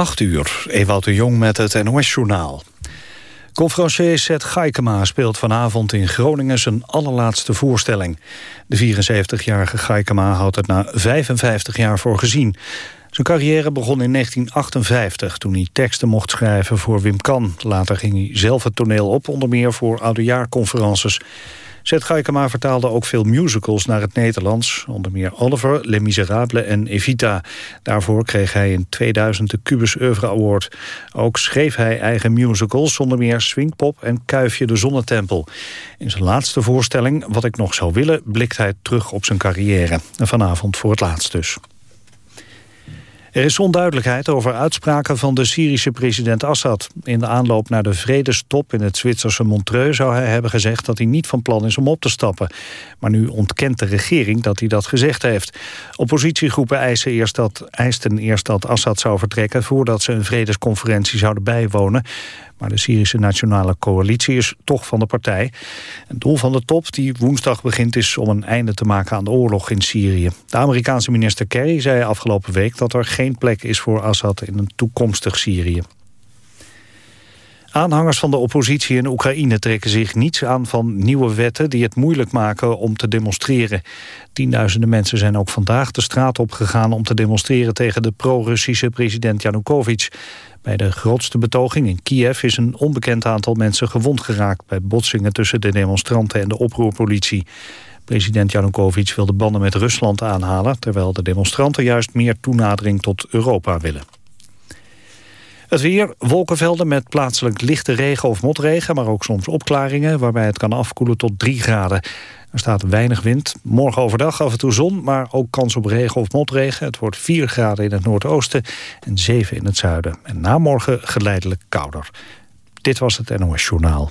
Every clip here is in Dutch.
8 uur, Ewout de Jong met het NOS-journaal. Conferencier Seth Gaikema speelt vanavond in Groningen zijn allerlaatste voorstelling. De 74-jarige Gaikema houdt het na 55 jaar voor gezien. Zijn carrière begon in 1958 toen hij teksten mocht schrijven voor Wim Kan. Later ging hij zelf het toneel op, onder meer voor oudejaarconferences. Zet Gaikema vertaalde ook veel musicals naar het Nederlands. Onder meer Oliver, Les Miserables en Evita. Daarvoor kreeg hij in 2000 de Cubus Oeuvre Award. Ook schreef hij eigen musicals, zonder meer Swingpop en Kuifje de Zonnetempel. In zijn laatste voorstelling, Wat ik nog zou willen, blikt hij terug op zijn carrière. Vanavond voor het laatst dus. Er is onduidelijkheid over uitspraken van de Syrische president Assad. In de aanloop naar de vredestop in het Zwitserse Montreux... zou hij hebben gezegd dat hij niet van plan is om op te stappen. Maar nu ontkent de regering dat hij dat gezegd heeft. Oppositiegroepen eisen eerst dat, eisten eerst dat Assad zou vertrekken... voordat ze een vredesconferentie zouden bijwonen. Maar de Syrische Nationale Coalitie is toch van de partij. Het doel van de top die woensdag begint is om een einde te maken aan de oorlog in Syrië. De Amerikaanse minister Kerry zei afgelopen week dat er geen plek is voor Assad in een toekomstig Syrië. Aanhangers van de oppositie in Oekraïne trekken zich niets aan van nieuwe wetten die het moeilijk maken om te demonstreren. Tienduizenden mensen zijn ook vandaag de straat opgegaan om te demonstreren tegen de pro-Russische president Yanukovych. Bij de grootste betoging in Kiev is een onbekend aantal mensen gewond geraakt... bij botsingen tussen de demonstranten en de oproerpolitie. President Janukovic wil de banden met Rusland aanhalen... terwijl de demonstranten juist meer toenadering tot Europa willen. Het weer, wolkenvelden met plaatselijk lichte regen of motregen... maar ook soms opklaringen, waarbij het kan afkoelen tot 3 graden. Er staat weinig wind. Morgen overdag af en toe zon, maar ook kans op regen of motregen. Het wordt 4 graden in het noordoosten en 7 in het zuiden. En na morgen geleidelijk kouder. Dit was het NOS Journaal.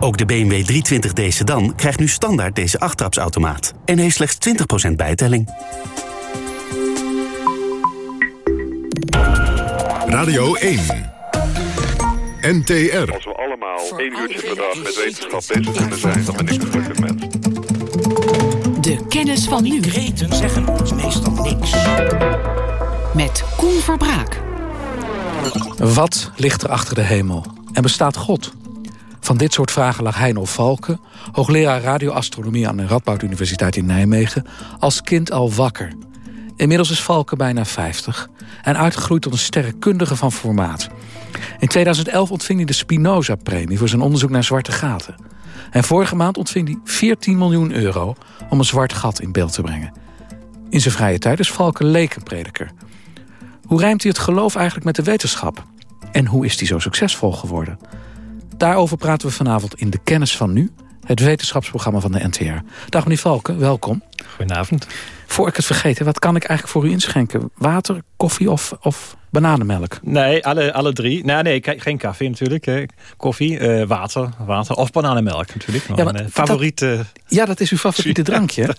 ook de BMW 320d sedan krijgt nu standaard deze achttrapsautomaat... en heeft slechts 20% bijtelling. Radio 1. NTR. Als we allemaal één uurtje per dag met wetenschap bezig kunnen zijn, dan ben ik een gelukkig mens. De kennis van nu. Kreten zeggen ons meestal niks. Met Koen Verbraak. Wat ligt er achter de hemel? En bestaat God? Van dit soort vragen lag Heino Valken, hoogleraar radioastronomie aan de Radboud Universiteit in Nijmegen, als kind al wakker. Inmiddels is Valken bijna 50 en uitgegroeid tot een sterrenkundige van formaat. In 2011 ontving hij de Spinoza-premie voor zijn onderzoek naar zwarte gaten. En vorige maand ontving hij 14 miljoen euro om een zwart gat in beeld te brengen. In zijn vrije tijd is Valken lekenprediker. Hoe rijmt hij het geloof eigenlijk met de wetenschap? En hoe is hij zo succesvol geworden? Daarover praten we vanavond in De Kennis van Nu. Het wetenschapsprogramma van de NTR. Dag meneer Valken, welkom. Goedenavond. Voor ik het vergeten, wat kan ik eigenlijk voor u inschenken? Water, koffie of, of bananenmelk? Nee, alle, alle drie. Nee, nee, geen koffie natuurlijk. Koffie, uh, water, water of bananenmelk natuurlijk. Ja, maar, mijn favoriete... Dat, ja, dat is uw favoriete drankje.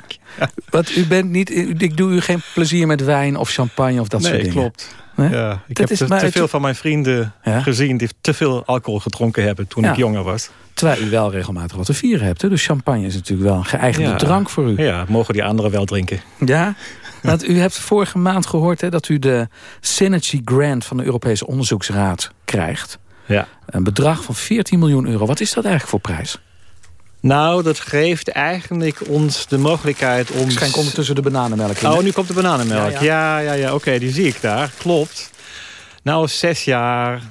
Want u bent niet, ik doe u geen plezier met wijn of champagne of dat soort dingen. klopt. Nee? Ja, ik dat heb te, veel van mijn vrienden gezien die te veel alcohol gedronken hebben toen ik jonger was. Terwijl u wel regelmatig wat te vieren hebt. Hè? Dus champagne is natuurlijk wel een geëigende drank voor u. Ja, mogen die anderen wel drinken. Ja, want u hebt vorige maand gehoord hè, dat u de Synergy Grant van de Europese Onderzoeksraad krijgt. Ja. Een bedrag van 14 miljoen euro. Wat is dat eigenlijk voor prijs? Nou, dat geeft eigenlijk ons de mogelijkheid om... Schijnt ondertussen de bananenmelk in. Oh, nu komt de bananenmelk. Ja, ja, ja, ja, oké, die zie ik daar. Klopt. Nou, zes jaar,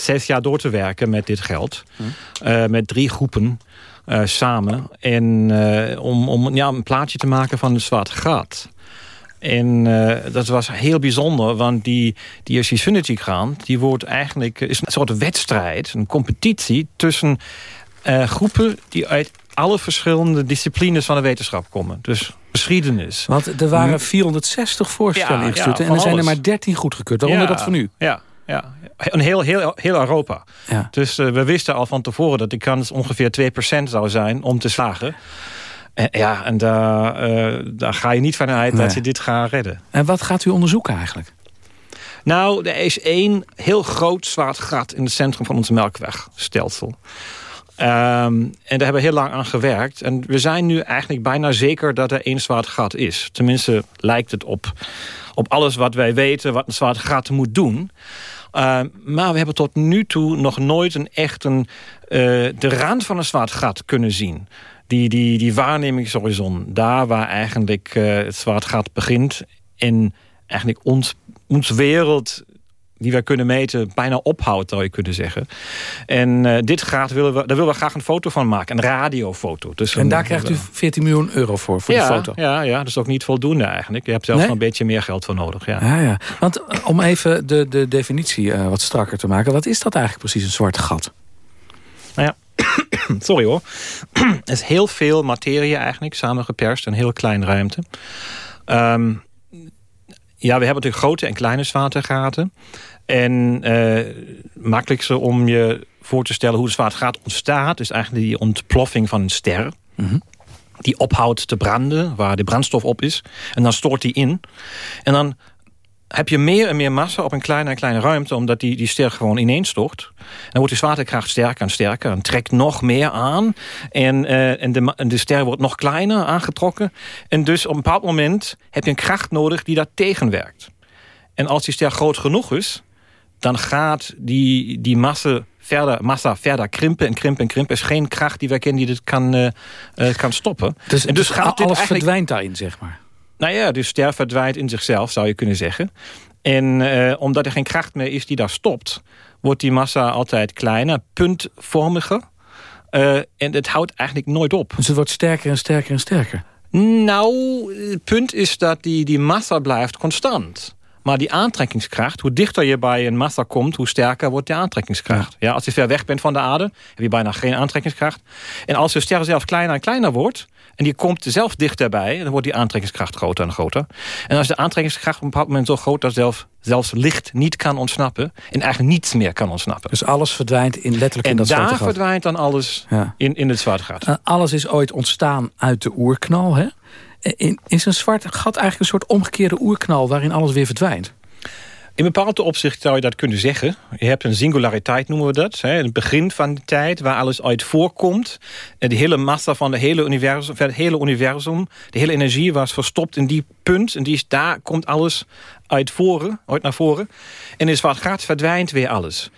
zes jaar door te werken met dit geld. Hm. Uh, met drie groepen uh, samen. En uh, om, om ja, een plaatje te maken van een zwart gat. En uh, dat was heel bijzonder, want die, die Synergy Grant... die wordt eigenlijk is een soort wedstrijd, een competitie... tussen groepen die uit alle verschillende disciplines van de wetenschap komen. Dus geschiedenis. Want er waren 460 voorstellen ja, ingestuurd... en er zijn er maar 13 goedgekeurd, waaronder dat van u. Ja, ja. Een heel, heel, heel Europa. Ja. Dus uh, we wisten al van tevoren dat de kans ongeveer 2% zou zijn om te slagen. En, ja, en daar, uh, daar ga je niet vanuit nee. dat je dit gaat redden. En wat gaat u onderzoeken eigenlijk? Nou, er is één heel groot zwart gat in het centrum van ons melkwegstelsel. Um, en daar hebben we heel lang aan gewerkt. En we zijn nu eigenlijk bijna zeker dat er één zwart gat is. Tenminste lijkt het op, op alles wat wij weten wat een zwart gat moet doen. Uh, maar we hebben tot nu toe nog nooit een echt een, uh, de rand van een zwart gat kunnen zien. Die, die, die waarnemingshorizon, daar waar eigenlijk uh, het zwart gat begint... en eigenlijk ons, ons wereld die wij kunnen meten bijna ophoudt, zou je kunnen zeggen. En uh, dit gaat, willen we, daar willen we graag een foto van maken. Een radiofoto. Dus en daar krijgt u 14 miljoen euro voor, voor ja, die foto? Ja, ja, dat is ook niet voldoende eigenlijk. Je hebt zelfs nog een beetje meer geld voor nodig. Ja. Ja, ja. Want eh, om even de, de definitie uh, wat strakker te maken. Wat is dat eigenlijk precies, een zwart gat? Nou ja, sorry hoor. er is heel veel materie eigenlijk samengeperst. Een heel kleine ruimte. Um, ja, we hebben natuurlijk grote en kleine zwaartegaten. En uh, makkelijkste om je voor te stellen hoe de zwaartegaat ontstaat... is eigenlijk die ontploffing van een ster. Mhm. Die ophoudt te branden, waar de brandstof op is. En dan stort die in. En dan heb je meer en meer massa op een kleine en kleine ruimte... omdat die, die ster gewoon ineenstort. Dan wordt de zwaartekracht sterker en sterker... en trekt nog meer aan. En, uh, en, de, en de ster wordt nog kleiner aangetrokken. En dus op een bepaald moment heb je een kracht nodig die daar tegenwerkt. En als die ster groot genoeg is... dan gaat die, die massa verder, massa verder krimpen en krimpen en krimpen. Er is geen kracht die wij kennen die dit kan, uh, kan stoppen. Dus, en dus, dus gaat alles verdwijnt daarin, zeg maar? Nou ja, de ster verdwijnt in zichzelf, zou je kunnen zeggen. En uh, omdat er geen kracht meer is die daar stopt... wordt die massa altijd kleiner, puntvormiger. Uh, en het houdt eigenlijk nooit op. Dus het wordt sterker en sterker en sterker? Nou, het punt is dat die, die massa blijft constant. Maar die aantrekkingskracht, hoe dichter je bij een massa komt... hoe sterker wordt die aantrekkingskracht. Ja. als je ver weg bent van de aarde, heb je bijna geen aantrekkingskracht. En als de ster zelf kleiner en kleiner wordt... en die komt zelf dichterbij, dan wordt die aantrekkingskracht groter en groter. En als de aantrekkingskracht op een bepaald moment zo groot... dat zelf, zelfs licht niet kan ontsnappen... en eigenlijk niets meer kan ontsnappen. Dus alles verdwijnt in letterlijk in dat zwarte gat. En daar verdwijnt dan alles in, in het zwarte gat. Alles is ooit ontstaan uit de oerknal, hè? is een zwart gat eigenlijk een soort omgekeerde oerknal... waarin alles weer verdwijnt? In bepaalde opzicht zou je dat kunnen zeggen. Je hebt een singulariteit, noemen we dat. Hè, het begin van de tijd waar alles uit voorkomt. De hele massa van het hele universum, het hele universum... de hele energie was verstopt in die punt. En die is, daar komt alles uit, voren, uit naar voren. En in zwart gat verdwijnt weer alles.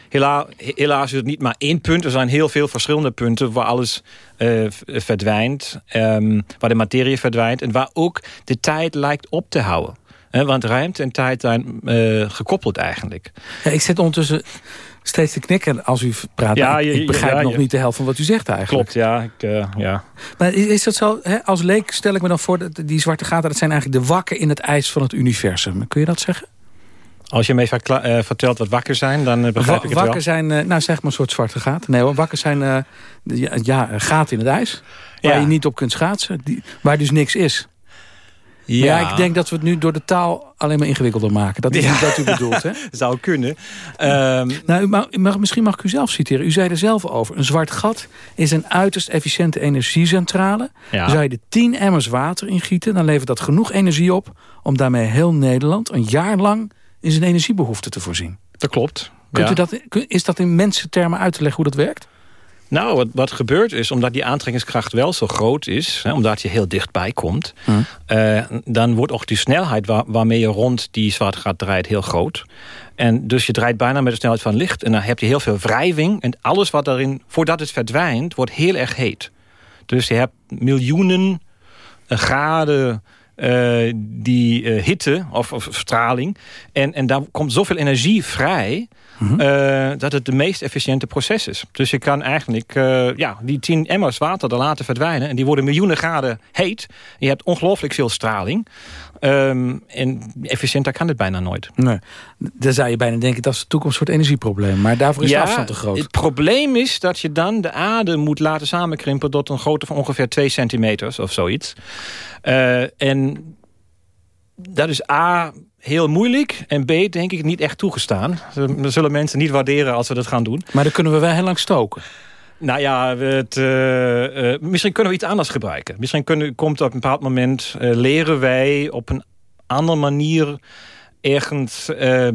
Helaas, is het niet maar één punt. Er zijn heel veel verschillende punten waar alles uh, verdwijnt. Um, waar de materie verdwijnt. En waar ook de tijd lijkt op te houden want ruimte en tijd zijn uh, gekoppeld eigenlijk. Ja, ik zit ondertussen steeds te knikken als u praat. Ja, ik, ik begrijp nog niet de helft van wat u zegt eigenlijk. Klopt, ja. Ik, uh, ja. Maar is dat zo, hè? als leek stel ik me dan voor... dat die zwarte gaten dat zijn eigenlijk de wakken in het ijs van het universum. Kun je dat zeggen? Als je me even uh, vertelt wat wakker zijn, dan begrijp ik het wakker wel. zijn, uh, nou zeg maar een soort zwarte gaten. Nee hoor, wakker zijn ja, ja, gaten in het ijs. Waar je niet op kunt schaatsen. Die, waar dus niks is. Ja. ja, ik denk dat we het nu door de taal alleen maar ingewikkelder maken. Dat is Ja. wat u bedoelt, hè? Zou kunnen. Ehm, Nou, mag- misschien mag ik u zelf citeren. U zei er zelf over. Een zwart gat is een uiterst efficiënte energiecentrale. Ja. Zou je er 10 emmers water in gieten... dan levert dat genoeg energie op... om daarmee heel Nederland een jaar lang... in zijn energiebehoefte te voorzien. dat klopt. Kunt u dat, is dat in mensentermen uit te leggen hoe dat werkt? Nou, wat, wat gebeurt is, omdat die aantrekkingskracht wel zo groot is... Hè, omdat je heel dichtbij komt... eh, dan wordt ook die snelheid waar- waarmee je rond die zwarte gat draait heel groot. En dus je draait bijna met de snelheid van licht. En dan heb je heel veel wrijving. En alles wat daarin, voordat het verdwijnt, wordt heel erg heet. Dus je hebt miljoenen eh, graden eh, die hitte of, of straling. En, en daar komt zoveel energie vrij... eh, dat het de meest efficiënte proces is. Dus je kan eigenlijk eh, ja, die 10 emmers water er laten verdwijnen... en die worden miljoenen graden heet. Je hebt ongelooflijk veel straling. Ehm, en efficiënter kan het bijna nooit. Nee. Dan zou je bijna denken dat is de toekomst voor het energieprobleem. Maar daarvoor is de afstand te groot. Het probleem is dat je dan de aarde moet laten samenkrimpen... tot een grootte van ongeveer 2 centimeters of zoiets. Eh, en dat is A, heel moeilijk. En B, denk ik, niet echt toegestaan. Dat zullen mensen niet waarderen als we dat gaan doen. Maar dan kunnen we wel heel lang stoken. Nou ja, het, eh, eh, misschien kunnen we iets anders gebruiken. Misschien kunnen, komt op een bepaald moment... eh, leren wij op een andere manier ergens eh,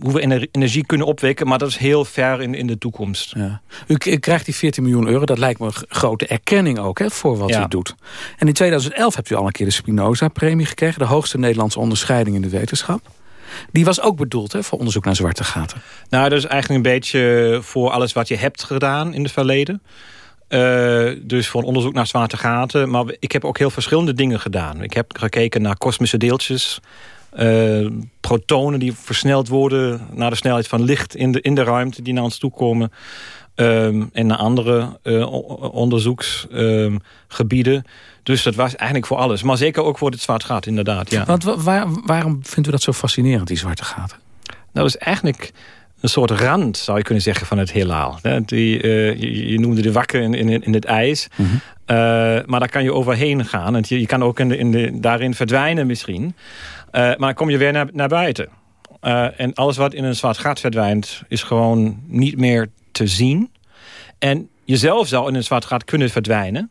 hoe we ener- energie kunnen opwekken. Maar dat is heel ver in, in de toekomst. Ja. U, krijgt die 14 miljoen euro. Dat lijkt me een grote erkenning ook hè, voor wat Ja. u doet. En in 2011 hebt u al een keer de Spinoza-premie gekregen. De hoogste Nederlandse onderscheiding in de wetenschap. Die was ook bedoeld hè, voor onderzoek naar zwarte gaten. Nou, dat is eigenlijk een beetje voor alles wat je hebt gedaan in het verleden. Eh, dus voor een onderzoek naar zwarte gaten. Maar ik heb ook heel verschillende dingen gedaan. Ik heb gekeken naar kosmische deeltjes. Eh, protonen die versneld worden naar de snelheid van licht in de, in de ruimte die naar ons toe komen. Ehm, en naar andere eh, onderzoeksgebieden. dus dat was eigenlijk voor alles. Maar zeker ook voor het zwart gat, inderdaad. Ja. Want wa- waar- waarom vindt u dat zo fascinerend, die zwarte gaten? Nou, dat is eigenlijk een soort rand, zou je kunnen zeggen, van het heelal. Die, eh, je, je noemde de wakker in, in, in het ijs. Mhm. Eh, maar daar kan je overheen gaan. Je, kan ook in de, in de, daarin verdwijnen misschien. Eh, maar dan kom je weer naar, buiten. Eh, en alles wat in een zwart gat verdwijnt... is gewoon niet meer te zien. En jezelf zou in een zwart gat kunnen verdwijnen.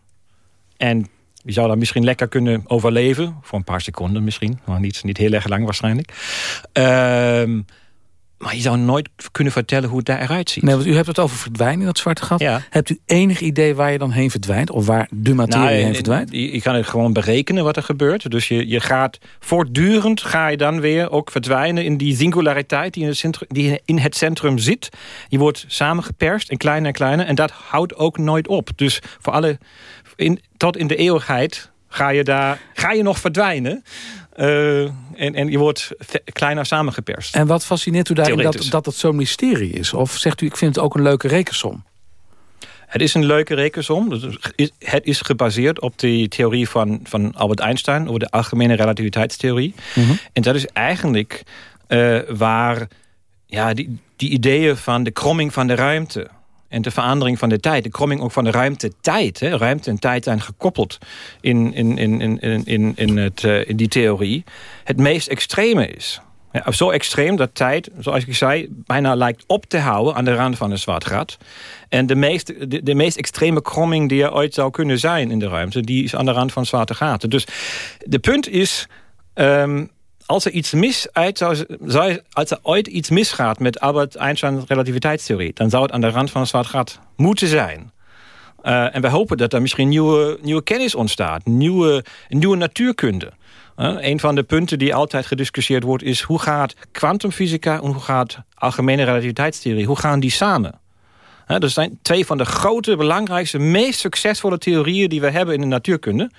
En je zou dan misschien lekker kunnen overleven. Voor een paar seconden misschien. Maar niet, niet heel erg lang waarschijnlijk. Ehm, maar je zou nooit kunnen vertellen hoe het daar eruit ziet. Nee, want u hebt het over verdwijnen in dat zwarte gat. Ja. Hebt u enig idee waar je dan heen verdwijnt? Of waar de materie Nou, heen en- verdwijnt? Je, je kan het gewoon berekenen wat er gebeurt. Dus je, je gaat voortdurend ga je dan weer ook verdwijnen in die singulariteit die in, het centrum, die in het centrum zit. Je wordt samengeperst en kleiner en kleiner. En dat houdt ook nooit op. Dus voor alle, in, tot in de eeuwigheid ga je daar ga je nog verdwijnen. Eh, en, en je wordt kleiner samengeperst. En wat fascineert u daarin dat, dat het zo'n mysterie is? Of zegt u, ik vind het ook een leuke rekensom? Het is een leuke rekensom. Dus Het is- gebaseerd op de theorie van, van Albert Einstein... over de algemene relativiteitstheorie. En dat is eigenlijk eh, waar ja, die, die ideeën van de kromming van de ruimte... en de verandering van de tijd, de kromming ook van de ruimte-tijd... Ruimte en tijd zijn gekoppeld in, in, in, in, in, in, in, het, eh, in die theorie... het meest extreme is. Ja, zo extreem dat tijd, zoals ik zei, bijna lijkt op te houden aan de rand van een zwart gat. En de meest, de, de meest extreme kromming die er ooit zou kunnen zijn in de ruimte, die is aan de rand van zwarte gaten. Dus de punt is, ehm, als er iets mis uit zou, zou- als er ooit iets misgaat met Albert Einsteins relativiteitstheorie, dan zou het aan de rand van een zwart gat moeten zijn. Eh, en we hopen dat er misschien nieuwe, nieuwe kennis ontstaat, nieuwe, nieuwe natuurkunde. Eh, een van de punten die altijd gediscussieerd wordt... is hoe gaat kwantumfysica en hoe gaat algemene relativiteitstheorie... hoe gaan die samen? Eh, dat zijn twee van de grote, belangrijkste... meest succesvolle theorieën die we hebben in de natuurkunde.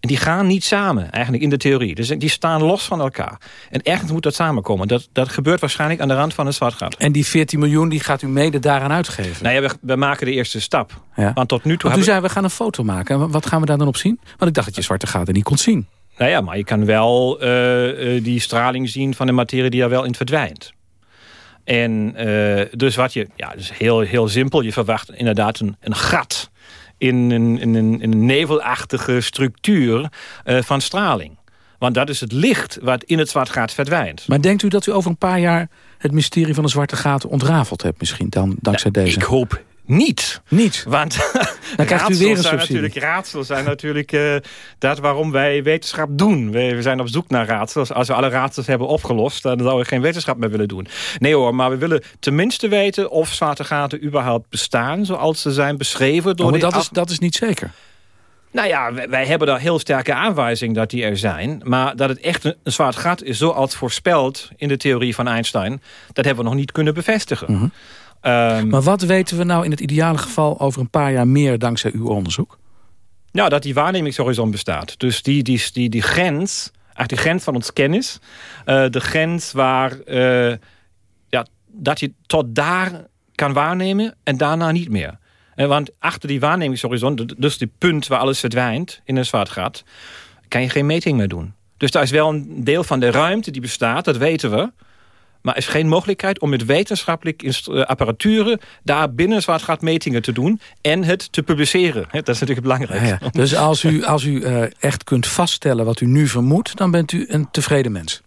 En die gaan niet samen, eigenlijk in de theorie. Dus die staan los van elkaar. En ergens moet dat samenkomen. Dat, dat gebeurt waarschijnlijk aan de rand van een zwart gat. En die 14 miljoen die gaat u mede daaraan uitgeven? Nou ja, we, we maken de eerste stap. Ja. Want tot nu toe Want u zei, we gaan een foto maken. En Wat gaan we daar dan op zien? Want ik dacht dat je zwarte gaten niet kon zien. Nou ja, maar je kan wel uh, uh, die straling zien van de materie die er wel in verdwijnt. En uh, dus wat je, ja, dus heel, heel simpel, je verwacht inderdaad een, een gat in een, in, een, in een nevelachtige structuur van straling. Want dat is het licht wat in het zwart gat verdwijnt. Maar denkt u dat u over een paar jaar het mysterie van de zwarte gaten ontrafeld hebt misschien dan, dankzij nou, deze? Ik hoop niet. Niet? Want dan krijgt u weer een zijn natuurlijk raadsels zijn natuurlijk uh, dat waarom wij wetenschap doen. We, we, zijn op zoek naar raadsels. Als we alle raadsels hebben opgelost, dan zouden we geen wetenschap meer willen doen. Nee hoor, maar we willen tenminste weten of zwarte gaten überhaupt bestaan zoals ze zijn beschreven. Door oh, maar dat, is, dat is niet zeker. Nou ja, wij, wij, hebben daar heel sterke aanwijzing dat die er zijn. Maar dat het echt een, een zwart gat is zoals voorspeld in de theorie van Einstein... dat hebben we nog niet kunnen bevestigen. Mm -hmm. Um, maar wat weten we nou in het ideale geval over een paar jaar meer dankzij uw onderzoek? Nou, dat die waarnemingshorizon bestaat. Dus die, die, die, die grens, eigenlijk de grens van ons kennis... Uh, de grens waar uh, ja, dat je tot daar kan waarnemen en daarna niet meer. Want achter die waarnemingshorizon, dus die punt waar alles verdwijnt in een zwart gat, kan je geen meting meer doen. Dus daar is wel een deel van de ruimte die bestaat, dat weten we. Maar er is geen mogelijkheid om met wetenschappelijke apparaturen... daar binnen gat metingen te doen en het te publiceren. Dat is natuurlijk belangrijk. Ja, ja. Dus als u, als u uh, echt kunt vaststellen wat u nu vermoedt... dan bent u een tevreden mens?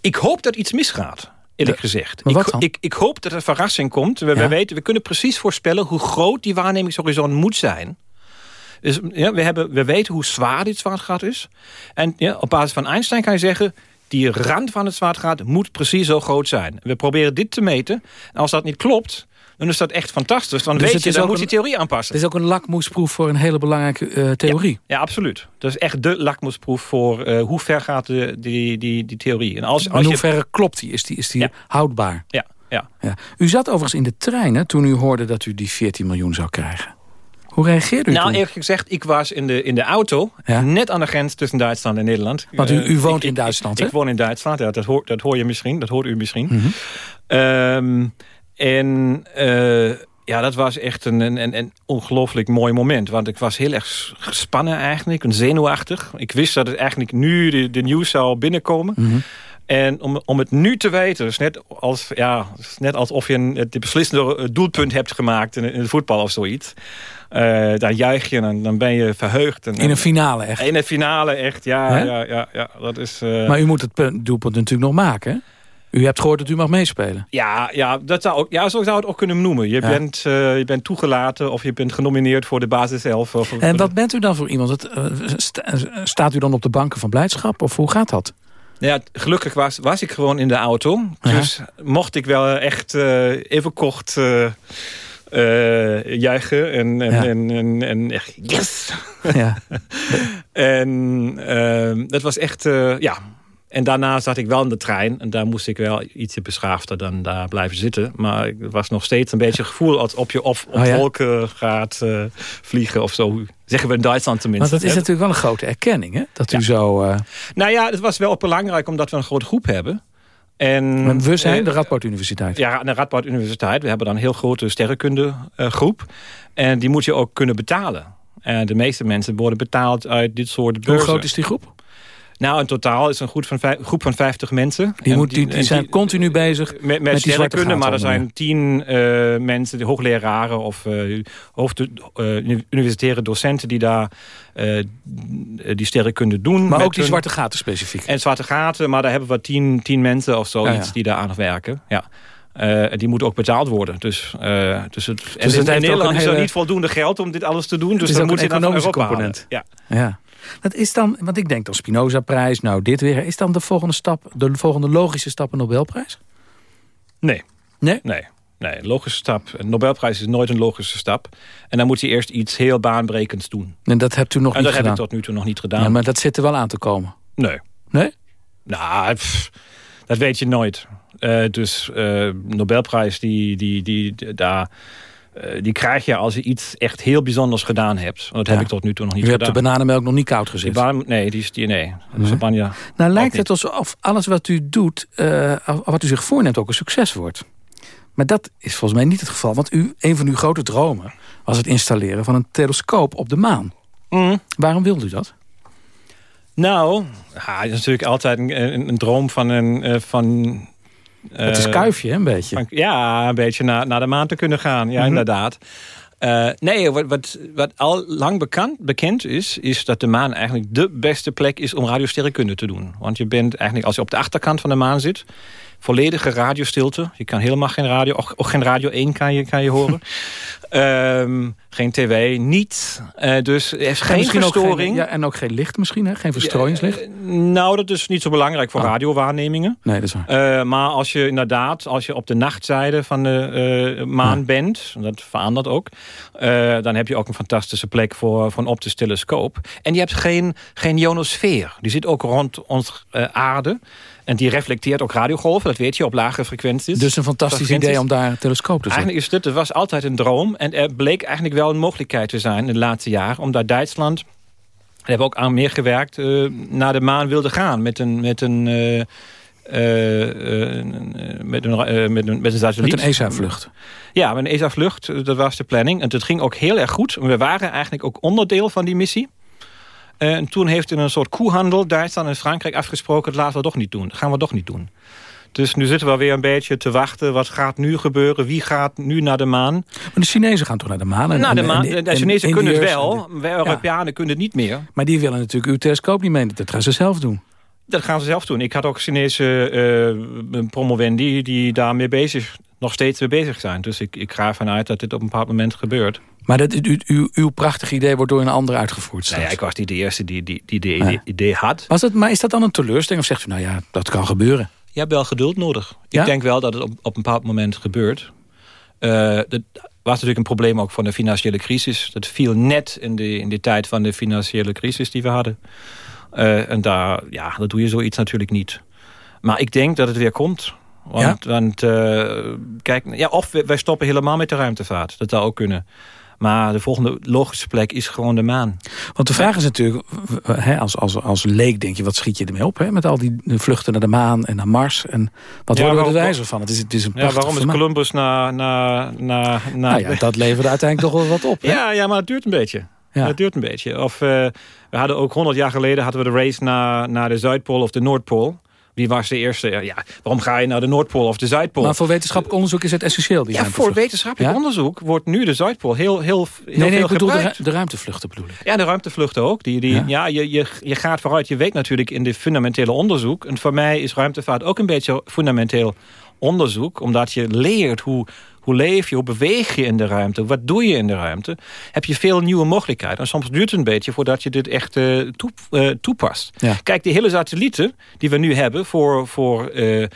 Ik hoop dat iets misgaat eerlijk gezegd. Ik, ik, ik hoop dat er verrassing komt. We, Ja? we, weten, we kunnen precies voorspellen hoe groot die waarnemingshorizon moet zijn. Dus, ja, we, hebben, we weten hoe zwaar dit zwaartegat is. En ja, op basis van Einstein kan je zeggen... die rand van het zwaartegat moet precies zo groot zijn. We proberen dit te meten. En als dat niet klopt, dan is dat echt fantastisch. Dan Dus weet je, dan moet je theorie aanpassen. Het is ook een lakmoesproef voor een hele belangrijke eh, theorie. Ja, absoluut. Dat is echt de lakmoesproef voor eh, hoe ver gaat de, die, die, die theorie. En als, In als je, hoeverre klopt die? Is die, is die Ja. houdbaar? ja, ja. Ja. U zat overigens in de trein hè, toen u hoorde dat u die 14 miljoen zou krijgen. Hoe reageerde u Nou, toen? eerlijk gezegd, ik was in de, in de auto... Ja. net aan de grens tussen Duitsland en Nederland. Want u, Eh, u woont ik- in ik- Duitsland, Ik, hè? woon in Duitsland, ja, dat, hoor, dat hoor je misschien, dat hoort u misschien. Mhm. Ehm, en eh, ja, dat was echt een, een, een, een ongelooflijk mooi moment. Want ik was heel erg gespannen eigenlijk, en zenuwachtig. Ik wist dat het eigenlijk nu de, de nieuws zou binnenkomen. Mhm. En om, om het nu te weten, is net, als, ja, is net alsof je een, het beslissende doelpunt hebt gemaakt in, in het voetbal of zoiets. Eh dan juich je en dan ben je verheugd. En, In een finale echt. in de finale echt, ja, ja, ja, ja, dat is... eh, Maar u moet het punt- doelpunt natuurlijk nog maken. hè? U hebt gehoord dat u mag meespelen. ja, ja, dat zou ook, ja, zo zou het ook kunnen noemen. Je, Ja. bent, eh, je bent toegelaten of je bent genomineerd voor de basis 11. Of, En wat bent u dan voor iemand? Het, staat u dan op de banken van blijdschap? Of hoe gaat dat? Ja, gelukkig was, was ik gewoon in de auto. Ja. Dus mocht ik wel echt even kort eh, juichen. En, en, Ja. en, en, en echt, yes! Ja. En ehm, dat was echt, eh, ja. En daarna zat ik wel in de trein. En daar moest ik wel ietsje beschaafder dan daar blijven zitten. Maar ik was nog steeds een beetje het gevoel... als op je of op Oh ja? wolken gaat eh, vliegen of zo. Zeggen we in Duitsland tenminste. Want dat is natuurlijk wel een grote erkenning. Hè? Dat u zo... Nou ja, het was wel belangrijk omdat we een grote groep hebben. En, we zijn eh, de Radboud Universiteit. Ja, de Radboud Universiteit. We hebben dan een heel grote sterrenkundegroep. en die moet je ook kunnen betalen. En de meeste mensen worden betaald uit dit soort Hoe beurzen. groot is die groep? Nou, in totaal is een groep van, vijf- groep van 50 mensen. Die, En moet, die, die en zijn continu bezig met, met, met sterrenkunde, maar er zijn tien eh, mensen, die hoogleraren of eh hoofd, eh, universitaire docenten die daar die sterrenkunde doen. Maar ook die hun- zwarte gaten specifiek. En zwarte gaten, maar daar hebben we tien, tien mensen of zoiets Ja, ja. die daar aan werken. Ja. En die moeten ook betaald worden. Dus, dus het, en het in, Nederland is er hele- niet voldoende geld om dit alles te doen. Dus dan moet een je halen. component. Ja. Ja. Dat is dan, want ik denk dan Spinoza-prijs, nou dit weer. Is dan de volgende stap, de volgende logische stap een Nobelprijs? Nee. Nee? Nee. Nee, logische stap. Een Nobelprijs is nooit een logische stap. En dan moet je eerst iets heel baanbrekends doen. En dat hebt u nog en niet dat heb gedaan. ik tot nu toe nog niet gedaan. Ja, maar dat zit er wel aan te komen. Nee. Nee? Nou, pff, dat weet je nooit. Eh, dus eh Nobelprijs, die, die, die, die- daar, eh, die krijg je als je iets echt heel bijzonders gedaan hebt. Want dat Ja. heb ik tot nu toe nog niet U hebt de gedaan. bananenmelk nog niet koud gezet. nee, die is die, nee. Nee. champagne. Nou lijkt het alsof alles wat u doet, eh, wat u zich voorneemt, ook een succes wordt. Maar dat is volgens mij niet het geval. Want u, een van uw grote dromen was het installeren van een telescoop op de maan. Mm. Waarom wilde u dat? Nou, ja, het is natuurlijk altijd een, een, een droom van een... eh, van, Het is eh, kuifje, een beetje. van- ja, een beetje naar, naar de maan te kunnen gaan. Ja, Mhm. inderdaad. Eh, nee, wat, wat, wat al lang bekend, bekend is... is dat de maan eigenlijk de beste plek is om radiosterrenkunde te doen. Want je bent eigenlijk, als je op de achterkant van de maan zit... volledige radiostilte. Je kan helemaal geen radio... Ook, ook geen radio 1 kan je, kan je horen. Ehm, geen tv, niet. Eh, dus er is En geen verstoring. geen, ja, en ook geen licht misschien, hè? Geen verstrooiingslicht? Nou, dat is niet zo belangrijk voor Oh. radiowaarnemingen. Nee, dat is waar. Eh, maar als je inderdaad, als je op de nachtzijde van de eh, maan Ja. bent, dat verandert ook, eh, dan heb je ook een fantastische plek voor, voor een optisch telescoop. En je hebt geen, geen ionosfeer. Die zit ook rond ons eh, aarde. En die reflecteert ook radiogolven, dat weet je, op lage frequenties. Dus een fantastisch idee om daar een telescoop te zetten. Eigenlijk is dit, het was altijd een droom. En er bleek eigenlijk wel een mogelijkheid te zijn in de laatste jaren. Omdat Duitsland, daar hebben we ook aan meer gewerkt, eh, naar de maan wilde gaan. Met een, met een, eh, met een, met een, met een satelliet. Met een ESA-vlucht. Ja, met een ESA-vlucht. Dat was de planning. En het ging ook heel erg goed. We waren eigenlijk ook onderdeel van die missie. En toen heeft in een soort koehandel Duitsland en Frankrijk afgesproken... dat laten we toch niet doen. Dat gaan we toch niet doen. Dus nu zitten we weer een beetje te wachten. Wat gaat nu gebeuren? Wie gaat nu naar de maan? Maar de Chinezen gaan toch naar de maan? En, nou, de, maan, en- de en Chinezen kunnen het wel. en- Wij Europeanen kunnen het niet meer. Maar die willen natuurlijk uw telescoop niet mee. Dat gaan ze zelf doen. Dat gaan ze zelf doen. Ik had ook Chinese eh promovendi die daarmee bezig, nog steeds mee bezig zijn. Dus ik, ik ga ervan uit dat dit op een bepaald moment gebeurt. Maar dat, u, uw, uw prachtig idee wordt door een ander uitgevoerd Nou ja, ik was niet de eerste die die, die, die Ja. idee, had. Was dat, maar is dat dan een teleurstelling? Of zegt u, nou ja, dat kan gebeuren? Je hebt wel geduld nodig. Ja? Ik denk wel dat het op, op een bepaald moment gebeurt. Eh dat was natuurlijk een probleem ook van de financiële crisis. Dat viel net in de, in de tijd van de financiële crisis die we hadden. Eh, en daar, ja, dat doe je zoiets natuurlijk niet. Maar ik denk dat het weer komt. Want, want eh, kijk, ja, of wij stoppen helemaal met de ruimtevaart. Dat zou ook kunnen. Maar de volgende logische plek is gewoon de maan. Want de vraag is natuurlijk, als, als, als leek denk je, wat schiet je ermee op? Hè? Met al die vluchten naar de maan en naar Mars. En wat Ja, worden we er wijzer van? Het is, het is een Ja, waarom is. Columbus naar... naar, naar, naar Nou ja, dat leverde uiteindelijk toch wel wat op. Hè? Ja, ja, maar het duurt een beetje. Ja. Het duurt een beetje. Of, eh, we hadden ook 100 jaar geleden hadden we de race naar, naar de Zuidpool of de Noordpool. Wie was de eerste? Ja, waarom ga je naar de Noordpool of de Zuidpool? Maar voor wetenschappelijk onderzoek is het essentieel. Die ja, voor wetenschappelijk Ja? onderzoek wordt nu de Zuidpool heel, heel, heel Nee, nee, veel ik bedoel de, gebruikt. ru- de ruimtevluchten bedoel ik. Ja, de ruimtevluchten ook. Die, die, Ja? ja? je, je, je gaat vooruit. Je weet natuurlijk in de fundamentele onderzoek. En voor mij is ruimtevaart ook een beetje fundamenteel onderzoek. Omdat je leert hoe, hoe leef je, hoe beweeg je in de ruimte. Wat doe je in de ruimte. Heb je veel nieuwe mogelijkheden. En soms duurt het een beetje voordat je dit echt eh, toe, eh, toepast. Ja. Kijk, die hele satellieten die we nu hebben voor... voor eh,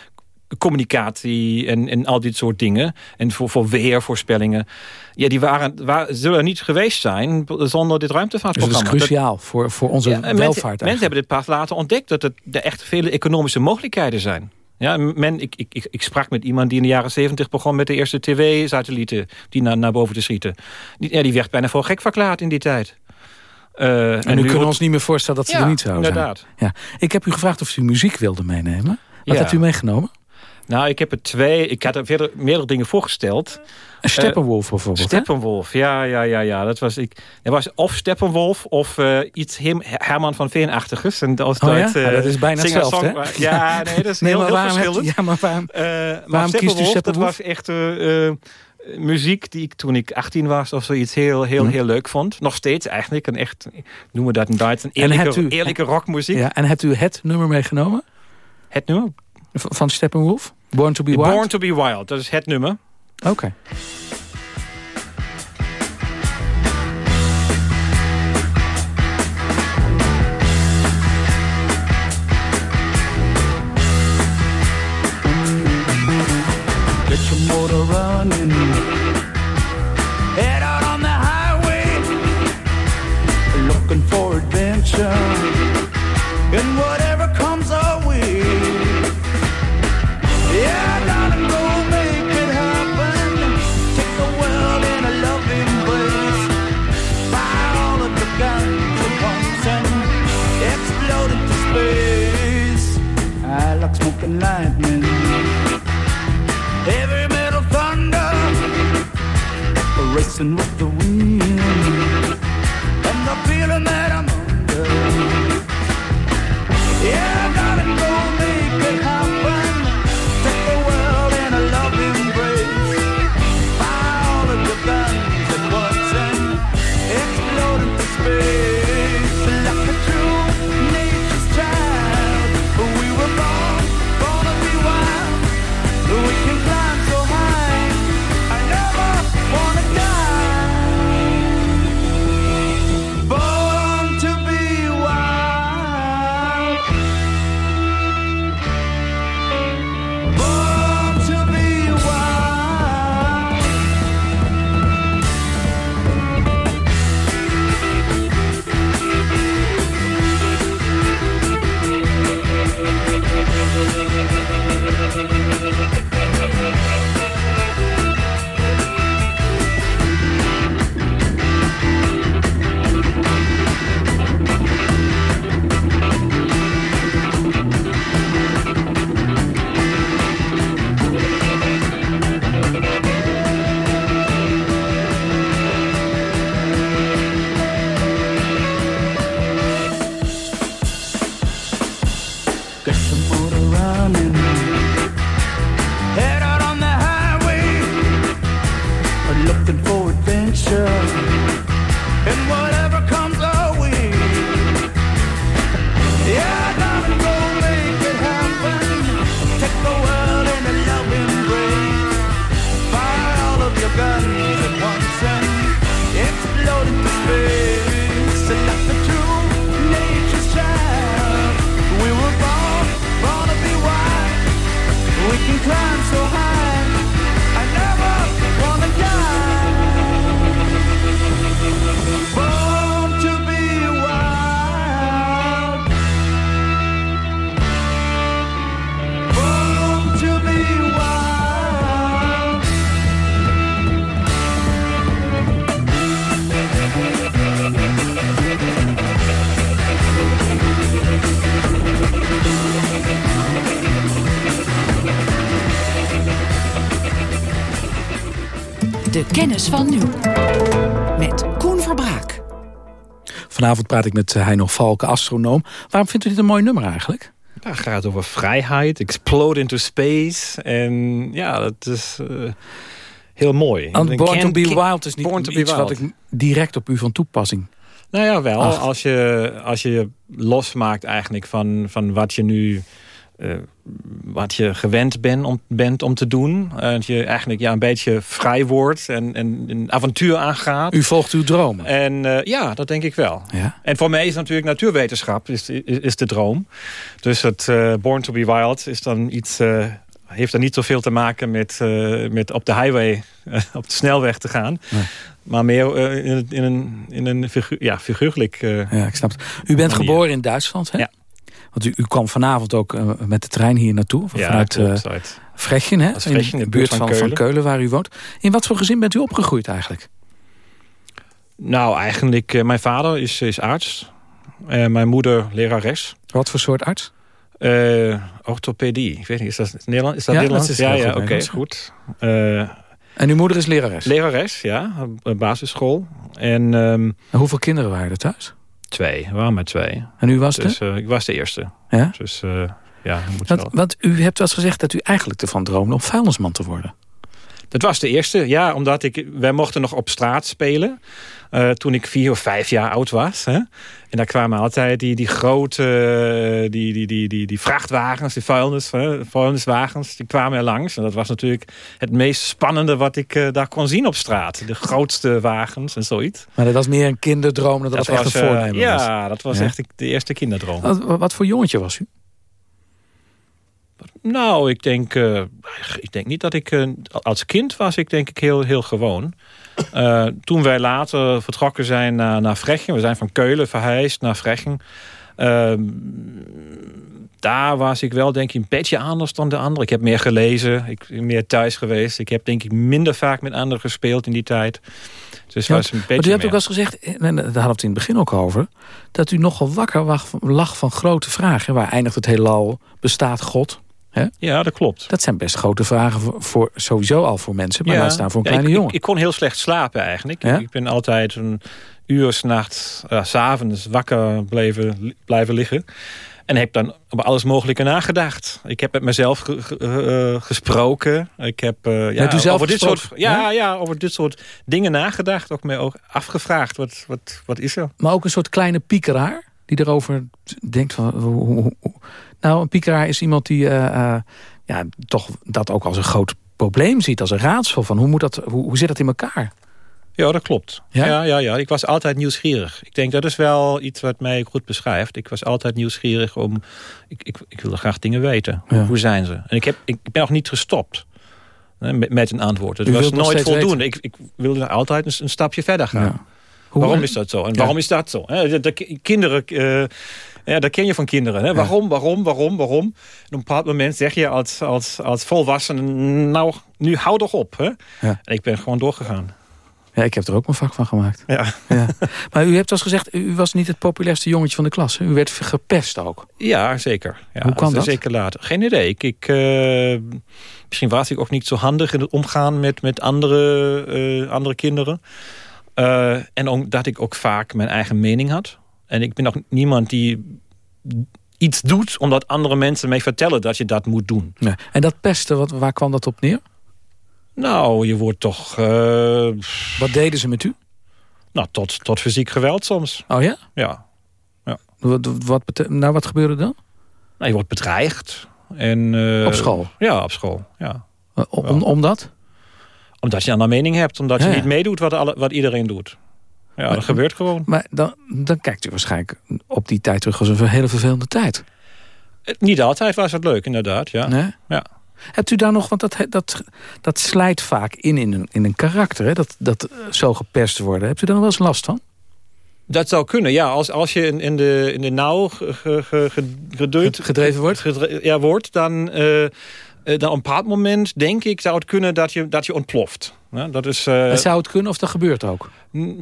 communicatie en, en al dit soort dingen. En voor, voor weervoorspellingen. Ja, die waren, waren, zullen niet geweest zijn zonder dit Dus dat ruimtevaartprogramma. is cruciaal voor, voor onze Ja, welvaart. mensen, hebben dit pas later ontdekt... dat er er echt vele economische mogelijkheden zijn. Ja, men, ik, ik, ik, ik sprak met iemand die in de jaren zeventig begon... met de eerste tv-satellieten die naar, naar boven te schieten. Die, ja, die werd bijna voor gek verklaard in die tijd. Eh, en, nu kunnen we ons niet meer voorstellen dat ze Ja, er niet zouden inderdaad. zijn. Ja. Ik heb u gevraagd of u muziek wilde meenemen. Wat Ja. hebt u meegenomen? Nou, ik heb er twee... Ik had er verder meerdere dingen voorgesteld. Een Steppenwolf bijvoorbeeld. hè? Steppenwolf, ja, ja, ja, ja. Dat was, ik, er was of Steppenwolf of eh, iets Hem, Herman van Veen-achtigs. En als Oh ja? dat, eh, Nou, dat is bijna hetzelfde, hè? Ja, nee, dat is Nee, heel, maar heel waarom verschillend. ja, maar waarom- Eh, maar waarom kiest u Steppenwolf, dat was echt eh, eh, muziek die ik toen ik 18 was of zoiets heel, heel, Hm. heel leuk vond. Nog steeds eigenlijk. Een echt, noemen we dat in Duits, een eerlijke, u- eerlijke rockmuziek. Ja, en hebt u het nummer meegenomen Het nummer? Van Steppenwolf? Born to be Wild? Born to be Wild, dat is het nummer. Oké. dancing with the wind. And the feeling that I'm under. Yeah. Kennis van nu. Met Koen Verbraak. Vanavond praat ik met eh, Heino Valken, astronoom. Waarom vindt u dit een mooi nummer eigenlijk? Ja, het gaat over vrijheid, explode into space. En ja, dat is eh, heel mooi. Want En Born to be Wild is niet Born to be iets wat ik direct op u van toepassing... Nou ja, wel. Ach. Als je, als je je losmaakt eigenlijk van, van wat je nu... eh, wat je gewend bent om, bent om te doen. En dat je eigenlijk ja, een beetje vrij wordt en, en een avontuur aangaat. U volgt uw dromen. En eh, ja, dat denk ik wel. Ja. En voor mij is natuurlijk natuurwetenschap is, is, is de droom. Dus het Born to be Wild is dan iets, heeft dan niet zoveel te maken met, met op de highway, op de snelweg te gaan. Nee. Maar meer in, een- in een, in een figuur, ja, figuurlijk. Ja, ik snap het. U bent manier. geboren in Duitsland, hè? Ja. Want u, u kwam vanavond ook eh, met de trein hier naartoe. ja, vanuit eh uit. Vrechen, hè? In de buurt van, van, Keulen. waar u woont. In wat voor gezin bent u opgegroeid eigenlijk? Nou, eigenlijk, eh, mijn vader is, is arts. En mijn moeder lerares. Wat voor soort arts? Orthopedie. Ik weet niet, is dat Nederlands? Is dat Ja, Nederlands? dat is ja, ja, oké, Nederlands. goed. En uw moeder is lerares. lerares, ja, basisschool. En ehm, En hoeveel kinderen waren er thuis? Twee, we waren maar twee. En u was Dus de? eh, ik was de eerste. Ja? Dus eh, ja, moet Want, wel. want u hebt wel eens gezegd dat u eigenlijk ervan droomde om vuilnisman te worden. Dat was de eerste, ja, omdat ik, wij mochten nog op straat spelen. eh, toen ik vier of vijf jaar oud was. Hè? En daar kwamen altijd die, die grote eh, die, die, die, die, die vrachtwagens, die vuilnis, hè, vuilniswagens, die kwamen er langs. En dat was natuurlijk het meest spannende wat ik eh, daar kon zien op straat. De grootste wagens en zoiets. Maar dat was meer een kinderdroom dan dat, het echt een eh, voornemen was. Ja, dat was Ja. echt de eerste kinderdroom. Wat, wat voor jongetje was u? Nou, ik denk, eh, ik denk niet dat ik... eh, als kind was ik denk ik heel, heel gewoon. Eh, toen wij later vertrokken zijn naar, naar Vrechen... we zijn van Keulen verhuisd naar Vrechen... ehm, daar was ik wel denk ik een beetje anders dan de anderen. Ik heb meer gelezen, ik ben meer thuis geweest. Ik heb denk ik minder vaak met anderen gespeeld in die tijd. Dus Ja, was een beetje want u hebt ook wel eens gezegd, en daar hadden we het in het begin ook over... dat u nogal wakker lag, lag van grote vragen. Waar eindigt het heelal? Bestaat God? Ja, dat klopt. Dat zijn best grote vragen voor, voor sowieso al voor mensen. Maar laat staan voor een Ja, kleine ik, jongen. Ik, ik kon heel slecht slapen eigenlijk. Ja? Ik, ben altijd een uur s'nachts, uh, s'avonds wakker blijven, blijven liggen. En heb dan over alles mogelijke nagedacht. Ik heb met mezelf ge, ge, uh, gesproken. Ik heb uh, ja, over, dit soort, ja, Ja? ja, over dit soort dingen nagedacht. Ook me ook afgevraagd, wat, wat, wat is er? Maar ook een soort kleine piekeraar die erover denkt van... Nou, een piekeraar is iemand die uh, uh, ja, toch dat ook als een groot probleem ziet. Als een raadsel van hoe, moet dat, hoe, hoe zit dat in elkaar? Ja, dat klopt. Ja? Ja? Ja, ja, Ik was altijd nieuwsgierig. Ik denk dat is wel iets wat mij goed beschrijft. Ik was altijd nieuwsgierig om... Ik, ik, ik wilde graag dingen weten. Ja. Hoe zijn ze? En ik, heb, ik ben nog niet gestopt met, met een antwoord. Het U was nooit voldoende. Ik, ik wilde altijd een, een stapje verder gaan. Ja. Hoe- Waarom is dat zo? En waarom is dat zo? Kinderen... eh, ja, dat ken je van kinderen. Hè? Waarom, waarom, waarom, waarom? En op een bepaald moment zeg je als, als, als volwassene... nou, nu hou toch op. Hè? Ja. En ik ben gewoon doorgegaan. Ja, ik heb er ook mijn vak van gemaakt. Ja. Ja. Maar u hebt als gezegd, u was niet het populairste jongetje van de klas. hè? U werd gepest ook. Ja, zeker. Ja, Hoe kwam dat? Zeker later. Geen idee. Ik, ik, eh, misschien was ik ook niet zo handig in het omgaan met, met andere, eh, andere kinderen. Eh, en omdat ik ook vaak mijn eigen mening had. En ik ben ook niemand die iets doet omdat andere mensen mij vertellen dat je dat moet doen. Ja. En dat pesten, wat, waar kwam dat op neer? Nou, je wordt toch... eh, Wat deden ze met u? nou, tot, tot fysiek geweld soms. Oh ja? Ja. Wat, wat, bete- nou, wat gebeurde dan? Nou, je wordt bedreigd. En, eh, Op school? Ja, op school. Ja. Om, omdat? Omdat je een andere mening hebt. Omdat je ja. niet meedoet wat, alle, wat iedereen doet. Ja, Maar- dat gebeurt gewoon. Maar dan, dan kijkt u waarschijnlijk op die tijd terug als een hele vervelende tijd. Het- Niet altijd was het leuk, inderdaad. Ja. Nee? Ja. Hebt u daar nog, want dat, dat, dat slijt vaak in in een, in een karakter, hè? Dat, dat eh, zo gepest worden. Hebt u daar nog wel eens last van? Dat zou kunnen, ja. Als, als je in, in, de, in de nauw ge- ge- ge- ge- geduwd, Gedreven wordt? gedre- ja, wordt, dan, eh, eh, dan op een bepaald moment, denk ik, zou het kunnen dat je, dat je ontploft. Ja, dat is eh, zou het kunnen of dat gebeurt ook?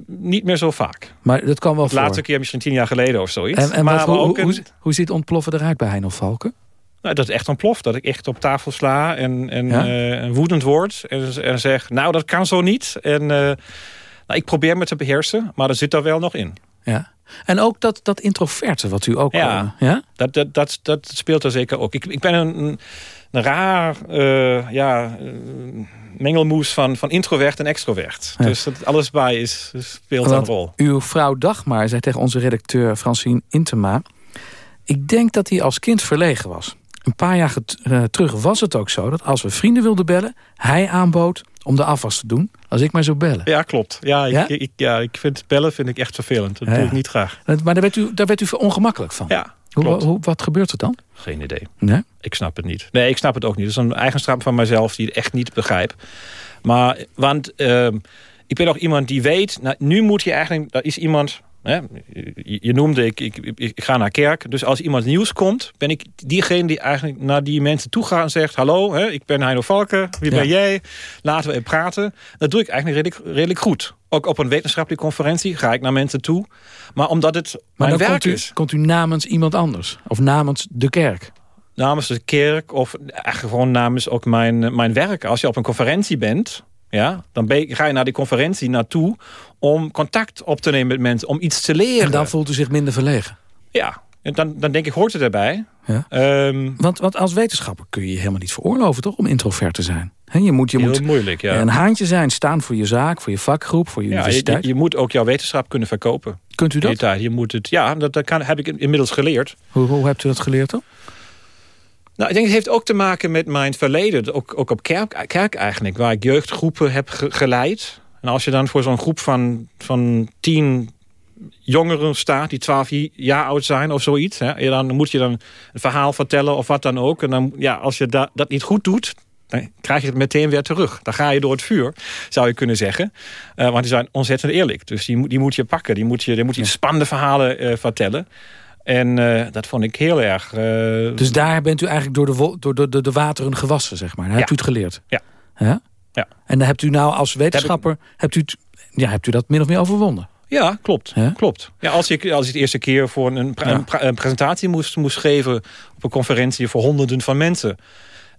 niet meer zo vaak. Maar dat kan wel De voor. laatste keer misschien tien jaar geleden of zoiets. En, en maar wat, hoe, ook hoe, een- hoe, ziet ontploffen eruit bij Heino Valken? Nou, dat het echt ontploft. Dat ik echt op tafel sla en, en, Ja? eh, en woedend word. En, en zeg, nou, dat kan zo niet. En eh, nou, ik probeer me te beheersen, maar er zit daar wel nog in. Ja. En ook dat, dat introverte wat u ook... Ja. eh, ja? Dat, dat, dat, dat speelt er zeker ook. Ik, ik ben een, een, een raar eh, ja, eh, mengelmoes van, van introvert en extrovert. Ja. Dus dat alles bij is, speelt Want een rol. Uw vrouw Dagmar zei tegen onze redacteur Francine Intema... ik denk dat hij als kind verlegen was. Een paar jaar eh, terug was het ook zo dat als we vrienden wilden bellen... hij aanbood om de afwas te doen als ik maar zou bellen. Ja, klopt. Ja, ik, Ja? Ik, ja, ik vind bellen vind ik echt vervelend. Dat Ja, doe ik niet graag. Maar daar werd u, daar werd u ongemakkelijk van. Ja, hoe, wat gebeurt er dan? Geen idee. Nee? Ik snap het niet. Nee, ik snap het ook niet. Dat is een eigenschap van mijzelf die ik echt niet begrijp. Maar, want ehm, ik ben ook iemand die weet... Nou, nu moet je eigenlijk... Dat is iemand... Hè, je, je noemde, ik, ik, ik, ga naar kerk. Dus als iemand nieuws komt... ben ik diegene die eigenlijk naar die mensen toe gaat en zegt... Hallo, hè, ik ben Heino Valken. Wie Ja. ben jij? Laten we even praten. Dat doe ik eigenlijk redelijk, redelijk goed. Ook op een wetenschappelijke conferentie ga ik naar mensen toe. Maar omdat het Maar mijn werk komt u, is... komt u namens iemand anders. Of namens de kerk. namens de kerk of eigenlijk gewoon namens ook mijn, eh, mijn werk. Als je op een conferentie bent, ja, dan je- ga je naar die conferentie naartoe om contact op te nemen met mensen, om iets te leren. En dan voelt u zich minder verlegen. Ja, dan, dan denk ik, hoort het erbij. Ja. Ehm, Want, want als wetenschapper kun je je helemaal niet veroorloven, toch? Om introvert te zijn. Hè, je moet, je heel moet moeilijk, ja. een haantje zijn, staan voor je zaak, voor je vakgroep, voor je ja universiteit. je, je moet ook jouw wetenschap kunnen verkopen. Kunt u dat? Je moet het, ja, dat, dat kan, heb ik inmiddels geleerd. Hoe, hoe hebt u dat geleerd dan? Nou, ik denk het heeft ook te maken met mijn verleden. Ook, ook op kerk, kerk eigenlijk, waar ik jeugdgroepen heb ge- geleid. En als je dan voor zo'n groep van, van tien jongeren staat... die twaalf jaar oud zijn of zoiets... Hè, dan moet je dan een verhaal vertellen of wat dan ook. En dan, ja, als je da- dat niet goed doet... dan krijg je het meteen weer terug. Dan ga je door het vuur, zou je kunnen zeggen. Eh, want die zijn ontzettend eerlijk. Dus die, moet- die moet je pakken. Die moet je, die moet je spannende verhalen eh, vertellen. En eh, dat vond ik heel erg... eh, Dus daar bent u eigenlijk door de, door de, de, de wateren gewassen, zeg maar. Daar hebt u het geleerd. Ja. Ja? Ja. En dan hebt u nou als wetenschapper... Hebt u, het, ja, hebt u dat min of meer overwonnen? Ja, klopt. Ja? klopt. Ja, als, ik, als ik de eerste keer voor een, pre- Ja. een, pre- een presentatie moest, moest geven... op een conferentie voor honderden van mensen...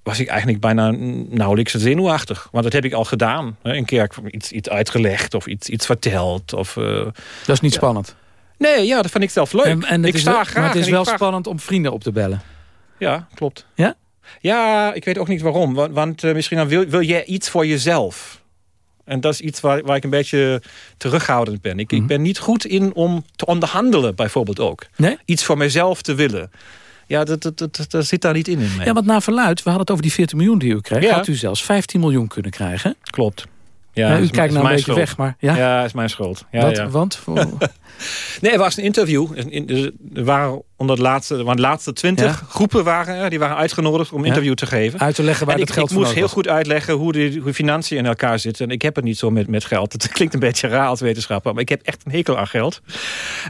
was ik eigenlijk bijna nauwelijks zenuwachtig. Want dat heb ik al gedaan. hè. Een keer iets, iets uitgelegd of iets, iets verteld. Of, eh, Dat is niet spannend. Nee, ja, dat vind ik zelf leuk. En, ik sta wel, graag. maar het is wel vraag- spannend om vrienden op te bellen. Ja, klopt. Ja? Ja, ik weet ook niet waarom. Want, want eh, misschien dan wil, wil jij iets voor jezelf. En dat is iets waar, waar ik een beetje terughoudend ben. Ik, Mhm. ik ben niet goed in om te onderhandelen, bijvoorbeeld ook. Nee? Iets voor mezelf te willen. Ja, dat, dat, dat, dat zit daar niet in. in mij. Ja, want naar verluid, we hadden het over die 14 miljoen die u kreeg. Ja. Had u zelfs 15 miljoen kunnen krijgen. Klopt. Ja, Ja, u is- kijkt nou een beetje schuld. weg, maar... Ja? Ja, is mijn schuld. Ja, Wat, ja. Want? Voor, Nee, er was een interview. In- in- Er waren de laatste, waren de laatste twintig Ja. groepen waren, er, die waren uitgenodigd om Ja. interview te geven. uit te leggen waar en dat ik, geld ik moest heel was. goed uitleggen hoe de, hoe financiën in elkaar zitten. En ik heb het niet zo met, met geld. Het klinkt een beetje raar als wetenschapper. Maar ik heb echt een hekel aan geld.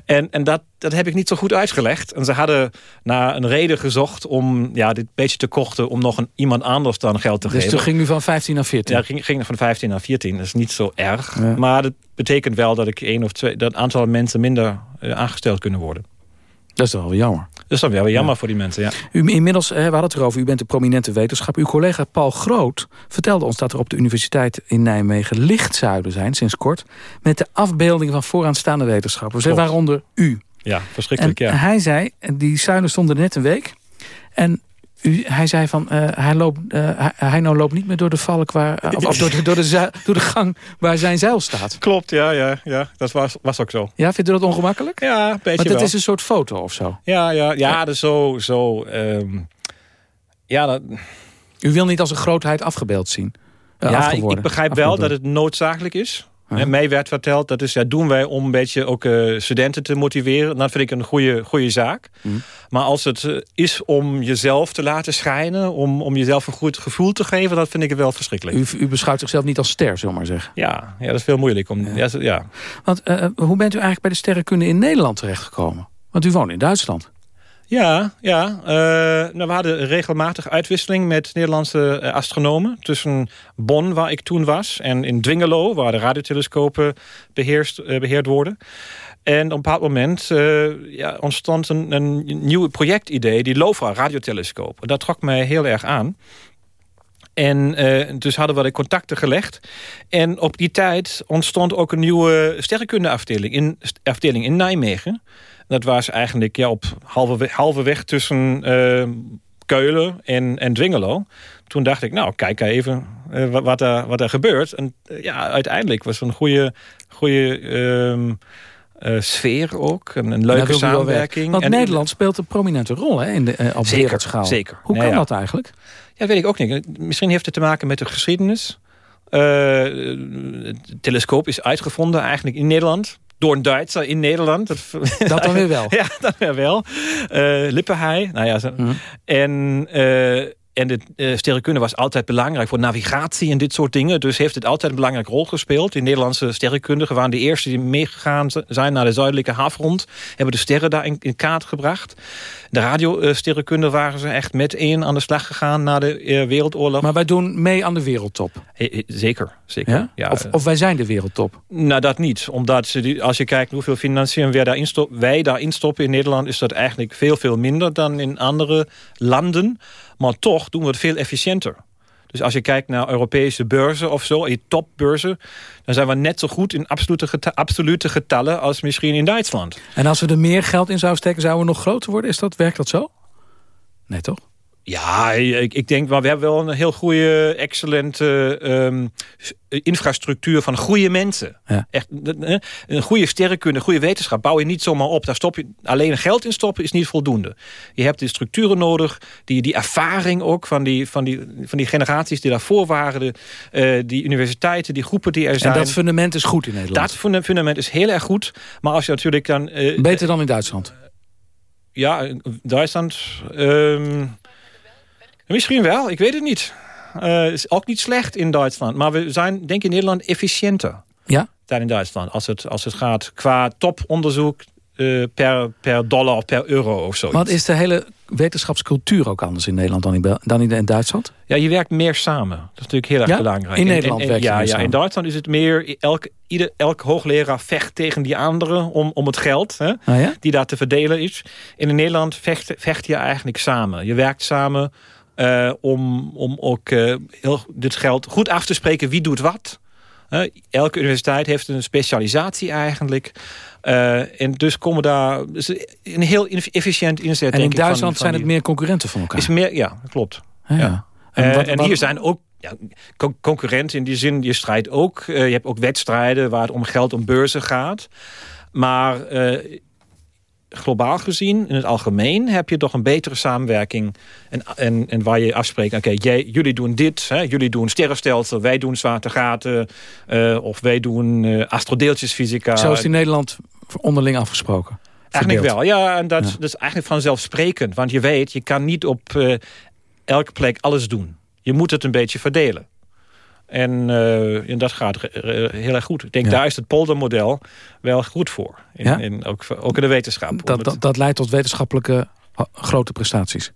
En, en dat, dat heb ik niet zo goed uitgelegd. En ze hadden naar een reden gezocht om ja, dit beetje te korten... om nog een, iemand anders dan geld te Dus geven. toen ging u van 15 naar 14. Ja, ging, ging van 15 naar 14. Dat is niet zo erg. Ja. Maar dat betekent wel dat ik één of twee... dat een aantal mensen minder eh, aangesteld kunnen worden. Dat is wel jammer. Dat is dan wel weer jammer voor die mensen, ja. U, inmiddels, eh, we hadden het erover, u bent een prominente wetenschapper. Uw collega Paul Groot vertelde ons dat er op de universiteit in Nijmegen lichtzuilen zijn, sinds kort, met de afbeelding van vooraanstaande wetenschappers, Klopt. waaronder u. Ja, En verschrikkelijk, ja. hij zei, en die zuilen stonden net een week, en u, hij zei van, eh, hij, loopt, eh, hij, nou loopt niet meer door de valk waar, eh, of, door, de, door, de door de gang waar zijn zeil staat. Klopt, ja, ja, ja. Dat was, was ook zo. Ja, vindt u dat ongemakkelijk? Ja, een beetje Want dat wel. is een soort foto of zo. Ja, ja, ja, dat is zo... zo ehm, ja, dat, U wil niet als een grootheid afgebeeld zien. ja ik, begrijp wel dat het noodzakelijk is. Mij werd verteld, dat is, ja, doen wij om een beetje ook eh, studenten te motiveren. Dat vind ik een goede, goede zaak. Mhm. Maar als het eh, is om jezelf te laten schijnen... Om, om jezelf een goed gevoel te geven... dat vind ik wel verschrikkelijk. U, u beschouwt zichzelf niet als ster, zullen we maar zeggen. Ja, ja, dat is veel moeilijk. Om, ja. Ja, Want eh, hoe bent u eigenlijk bij de sterrenkunde in Nederland terechtgekomen? Want u woont in Duitsland. Ja, ja. eh, nou, we hadden regelmatig uitwisseling met Nederlandse eh, astronomen. Tussen Bonn, waar ik toen was, en in Dwingelo, waar de radiotelescopen beheerst, eh, beheerd worden. En op een bepaald moment ja, ontstond een, een nieuw projectidee, die LOFA, radiotelescoop. Dat trok mij heel erg aan. En dus hadden we de contacten gelegd. En op die tijd ontstond ook een nieuwe sterrenkundeafdeling in, afdeling in Nijmegen. Dat was eigenlijk ja, op halve, halve weg tussen uh, Keulen en, en Dwingelo. Toen dacht ik, nou, kijk even uh, wat, er, wat er gebeurt. En ja, uiteindelijk was het een goede... goede ehm, uh, sfeer ook. Een, een leuke samenwerking. Want en Nederland speelt een prominente rol hè, in de, uh, op zeker, wereldschaal. Zeker. Hoe kan ja, dat eigenlijk? Ja, weet ik ook niet. Misschien heeft het te maken met de geschiedenis. Uh, het telescoop is uitgevonden eigenlijk in Nederland. Door een Duitser in Nederland. Dat, dat dan weer wel. ja, dat weer wel. Lippenhei. Nou ja, zo. Mm. En... En de uh, sterrenkunde was altijd belangrijk voor navigatie en dit soort dingen. Dus heeft het altijd een belangrijke rol gespeeld. De Nederlandse sterrenkundigen waren de eerste die meegegaan zijn naar de zuidelijke halfrond. Hebben de sterren daar in, in kaart gebracht. De radiosterrenkunde waren ze echt met één aan de slag gegaan na de uh, Wereldoorlog. Maar wij doen mee aan de wereldtop. He, zeker, zeker. Ja? Ja, of, of, wij zijn de wereldtop? Nou, dat niet. Omdat ze, als je kijkt hoeveel financiën wij daarin, stop, wij daarin stoppen in Nederland... is dat eigenlijk veel, veel minder dan in andere landen. Maar toch doen we het veel efficiënter. Dus als je kijkt naar Europese beurzen of zo, die topbeurzen... dan zijn we net zo goed in absolute, absolute getallen als misschien in Duitsland. En als we er meer geld in zouden steken, zouden we nog groter worden? Is dat, werkt dat zo? Nee, toch? Ja, ik, ik denk, maar we hebben wel een heel goede, excellente um, infrastructuur van goede mensen. Ja. Echt, een goede sterrenkunde, een goede wetenschap bouw je niet zomaar op. Daar stop je, alleen geld in stoppen is niet voldoende. Je hebt de structuren nodig, die, die ervaring ook van die, van, die, van die generaties die daarvoor waren. De, uh, die universiteiten, die groepen die er zijn. En dat fundament is goed in Nederland? Dat fundament is heel erg goed. Maar als je natuurlijk dan... Uh, Beter dan in Duitsland? Ja, Duitsland... Um, Misschien wel, ik weet het niet. Uh, is ook niet slecht in Duitsland. Maar we zijn, denk ik, in Nederland efficiënter. Ja? Dan in Duitsland. Als het, als het gaat qua toponderzoek uh, per, per dollar of per euro of zo. Wat is de hele wetenschapscultuur ook anders in Nederland dan in, dan in Duitsland? Ja, je werkt meer samen. Dat is natuurlijk heel erg ja? belangrijk. In Nederland en, en, werk je ja, ja, samen. In Duitsland is het meer... Elk, ieder, elk hoogleraar vecht tegen die andere om, om het geld. Hè, ah, ja? Die daar te verdelen is. En in Nederland vecht, vecht je eigenlijk samen. Je werkt samen... Uh, om, om ook uh, heel, dit geld goed af te spreken wie doet wat. Uh, elke universiteit heeft een specialisatie eigenlijk. en dus komen daar dus een heel efficiënt inzet. En in Duitsland ik, van, van zijn die, het meer concurrenten van elkaar? Is meer, ja, klopt. Ah, ja. ja. En, wat, en hier wat, zijn ook ja, concurrenten in die zin. Je strijdt ook. je hebt ook wedstrijden waar het om geld om beurzen gaat. Maar globaal gezien, in het algemeen, heb je toch een betere samenwerking. En, en, en waar je afspreekt, oké, okay, jullie doen dit, hè, jullie doen sterrenstelsel, wij doen zwaartegaten, uh, of wij doen uh, astrodeeltjesfysica. Zo is in Nederland onderling afgesproken? Eigenlijk wel, ja. En dat, ja. dat is eigenlijk vanzelfsprekend. Want je weet, je kan niet op uh, elke plek alles doen. Je moet het een beetje verdelen. En, uh, en, dat gaat heel erg goed. Ik denk, ja. daar is het poldermodel wel goed voor. In, ja? in, ook, ook in de wetenschap. Dat, dat, dat, leidt tot wetenschappelijke grote prestaties.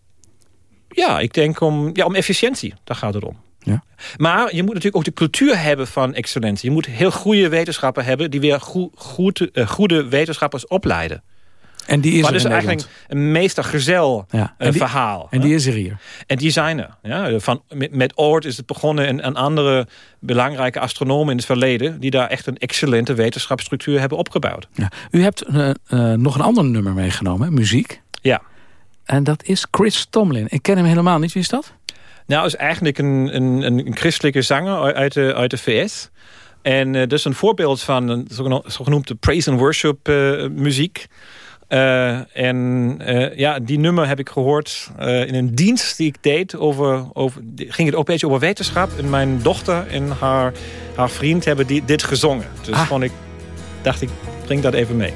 Ja, ik denk om, ja, om efficiëntie. Daar gaat het om. Ja. Maar je moet natuurlijk ook de cultuur hebben van excellentie. Je moet heel goede wetenschappers hebben... die weer goed, goed, uh, goede wetenschappers opleiden. En die is maar er dus in eigenlijk een meestergezel ja. uh, die, verhaal. En die is er hier. En die zijn er. Ja. Van, met, met Oort is het begonnen en, en andere belangrijke astronomen in het verleden... die daar echt een excellente wetenschapsstructuur hebben opgebouwd. Ja. U hebt uh, uh, nog een ander nummer meegenomen, muziek. Ja. En dat is Chris Tomlin. Ik ken hem helemaal niet. Wie is dat? Nou, is eigenlijk een, een, een christelijke zanger uit de, uit de VS... En uh, dat is een voorbeeld van een zogenoemde praise and worship muziek. Uh, en uh, ja, die nummer heb ik gehoord uh, in een dienst die ik deed. Over, over, ging het ook een beetje over wetenschap. En mijn dochter en haar, haar vriend hebben die, dit gezongen. Dus ah. vond ik, dacht ik, breng dat even mee.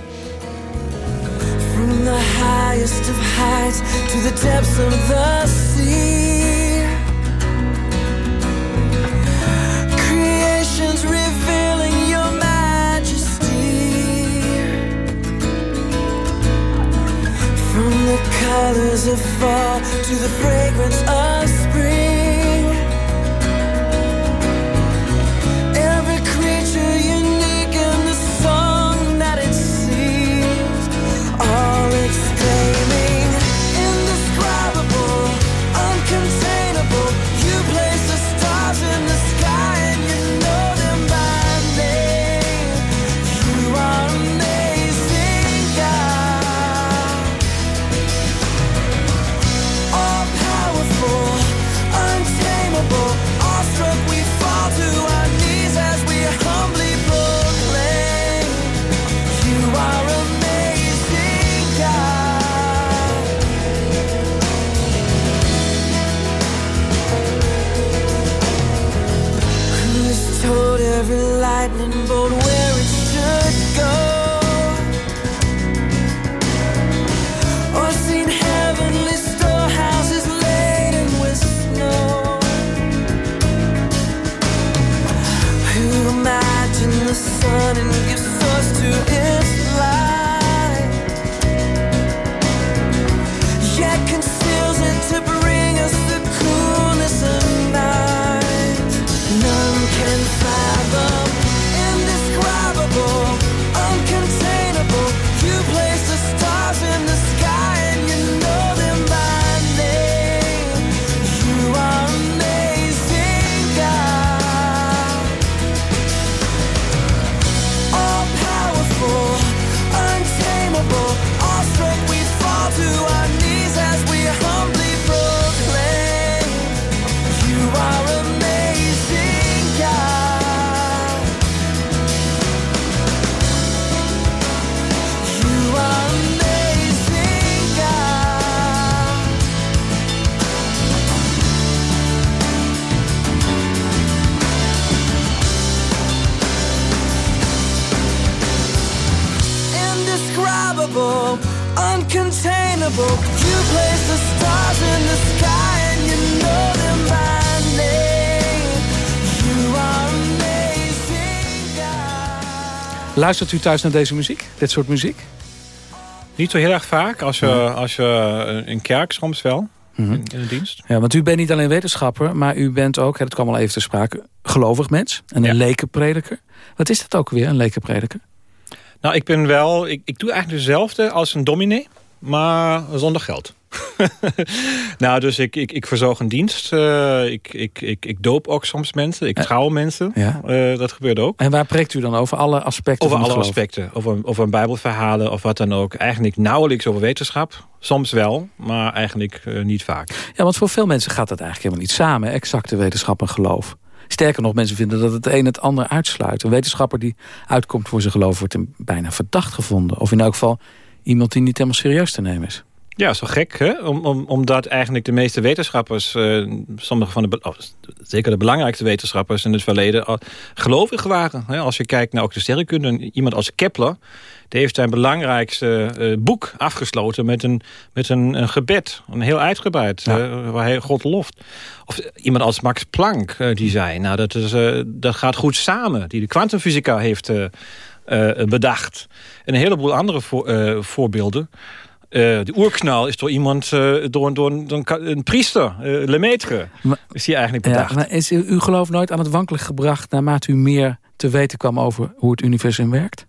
From the highest of heights to the depths of the sea colors of fall to the fragrance of Luistert u thuis naar deze muziek? Dit soort muziek? Niet zo heel erg vaak. Als je, als je eh, in kerk soms wel. Mhm. in, in de dienst. Ja, want u bent niet alleen wetenschapper, maar u bent ook, dat kwam al even te sprake, gelovig mens. En een lekenprediker. Wat is dat ook weer, een lekenprediker? Nou, ik ben wel... Ik, ik doe eigenlijk dezelfde als een dominee. Maar zonder geld. nou, dus ik, ik, ik verzorg een dienst. Eh, ik, ik, ik, ik doop ook soms mensen. Ik trouw mensen. Ja. Eh, dat gebeurt ook. En waar preekt u dan over alle aspecten Over van alle geloof? aspecten. Over, over bijbelverhalen of wat dan ook. Eigenlijk nauwelijks over wetenschap. Soms wel, maar eigenlijk eh, niet vaak. Ja, want voor veel mensen gaat dat eigenlijk helemaal niet samen. Exacte wetenschap en geloof. Sterker nog, mensen vinden dat het een het ander uitsluit. Een wetenschapper die uitkomt voor zijn geloof... wordt bijna verdacht gevonden. Of in elk geval iemand die niet helemaal serieus te nemen is. Ja, zo gek, hè? Om, om, omdat eigenlijk de meeste wetenschappers... eh, sommige van de, oh, zeker de belangrijkste wetenschappers in het verleden... al gelovig waren. Hè? Als je kijkt naar ook de sterrenkunde. Iemand als Kepler... die heeft zijn belangrijkste eh, boek afgesloten... met een, met een, een gebed. Een heel uitgebreid. eh, waar hij God loft. Of iemand als Max Planck, die zei... nou, dat, is, dat gaat goed samen. Die de kwantumfysica heeft bedacht. En een heleboel andere voor, voorbeelden. Eh, de oerknal is door iemand, eh, door, een- door, een- door een, priester, eh Lemaitre, is die eigenlijk bedacht. Ja, maar is u- uw geloof nooit aan het wankelen gebracht... naarmate u meer te weten kwam over hoe het universum werkt?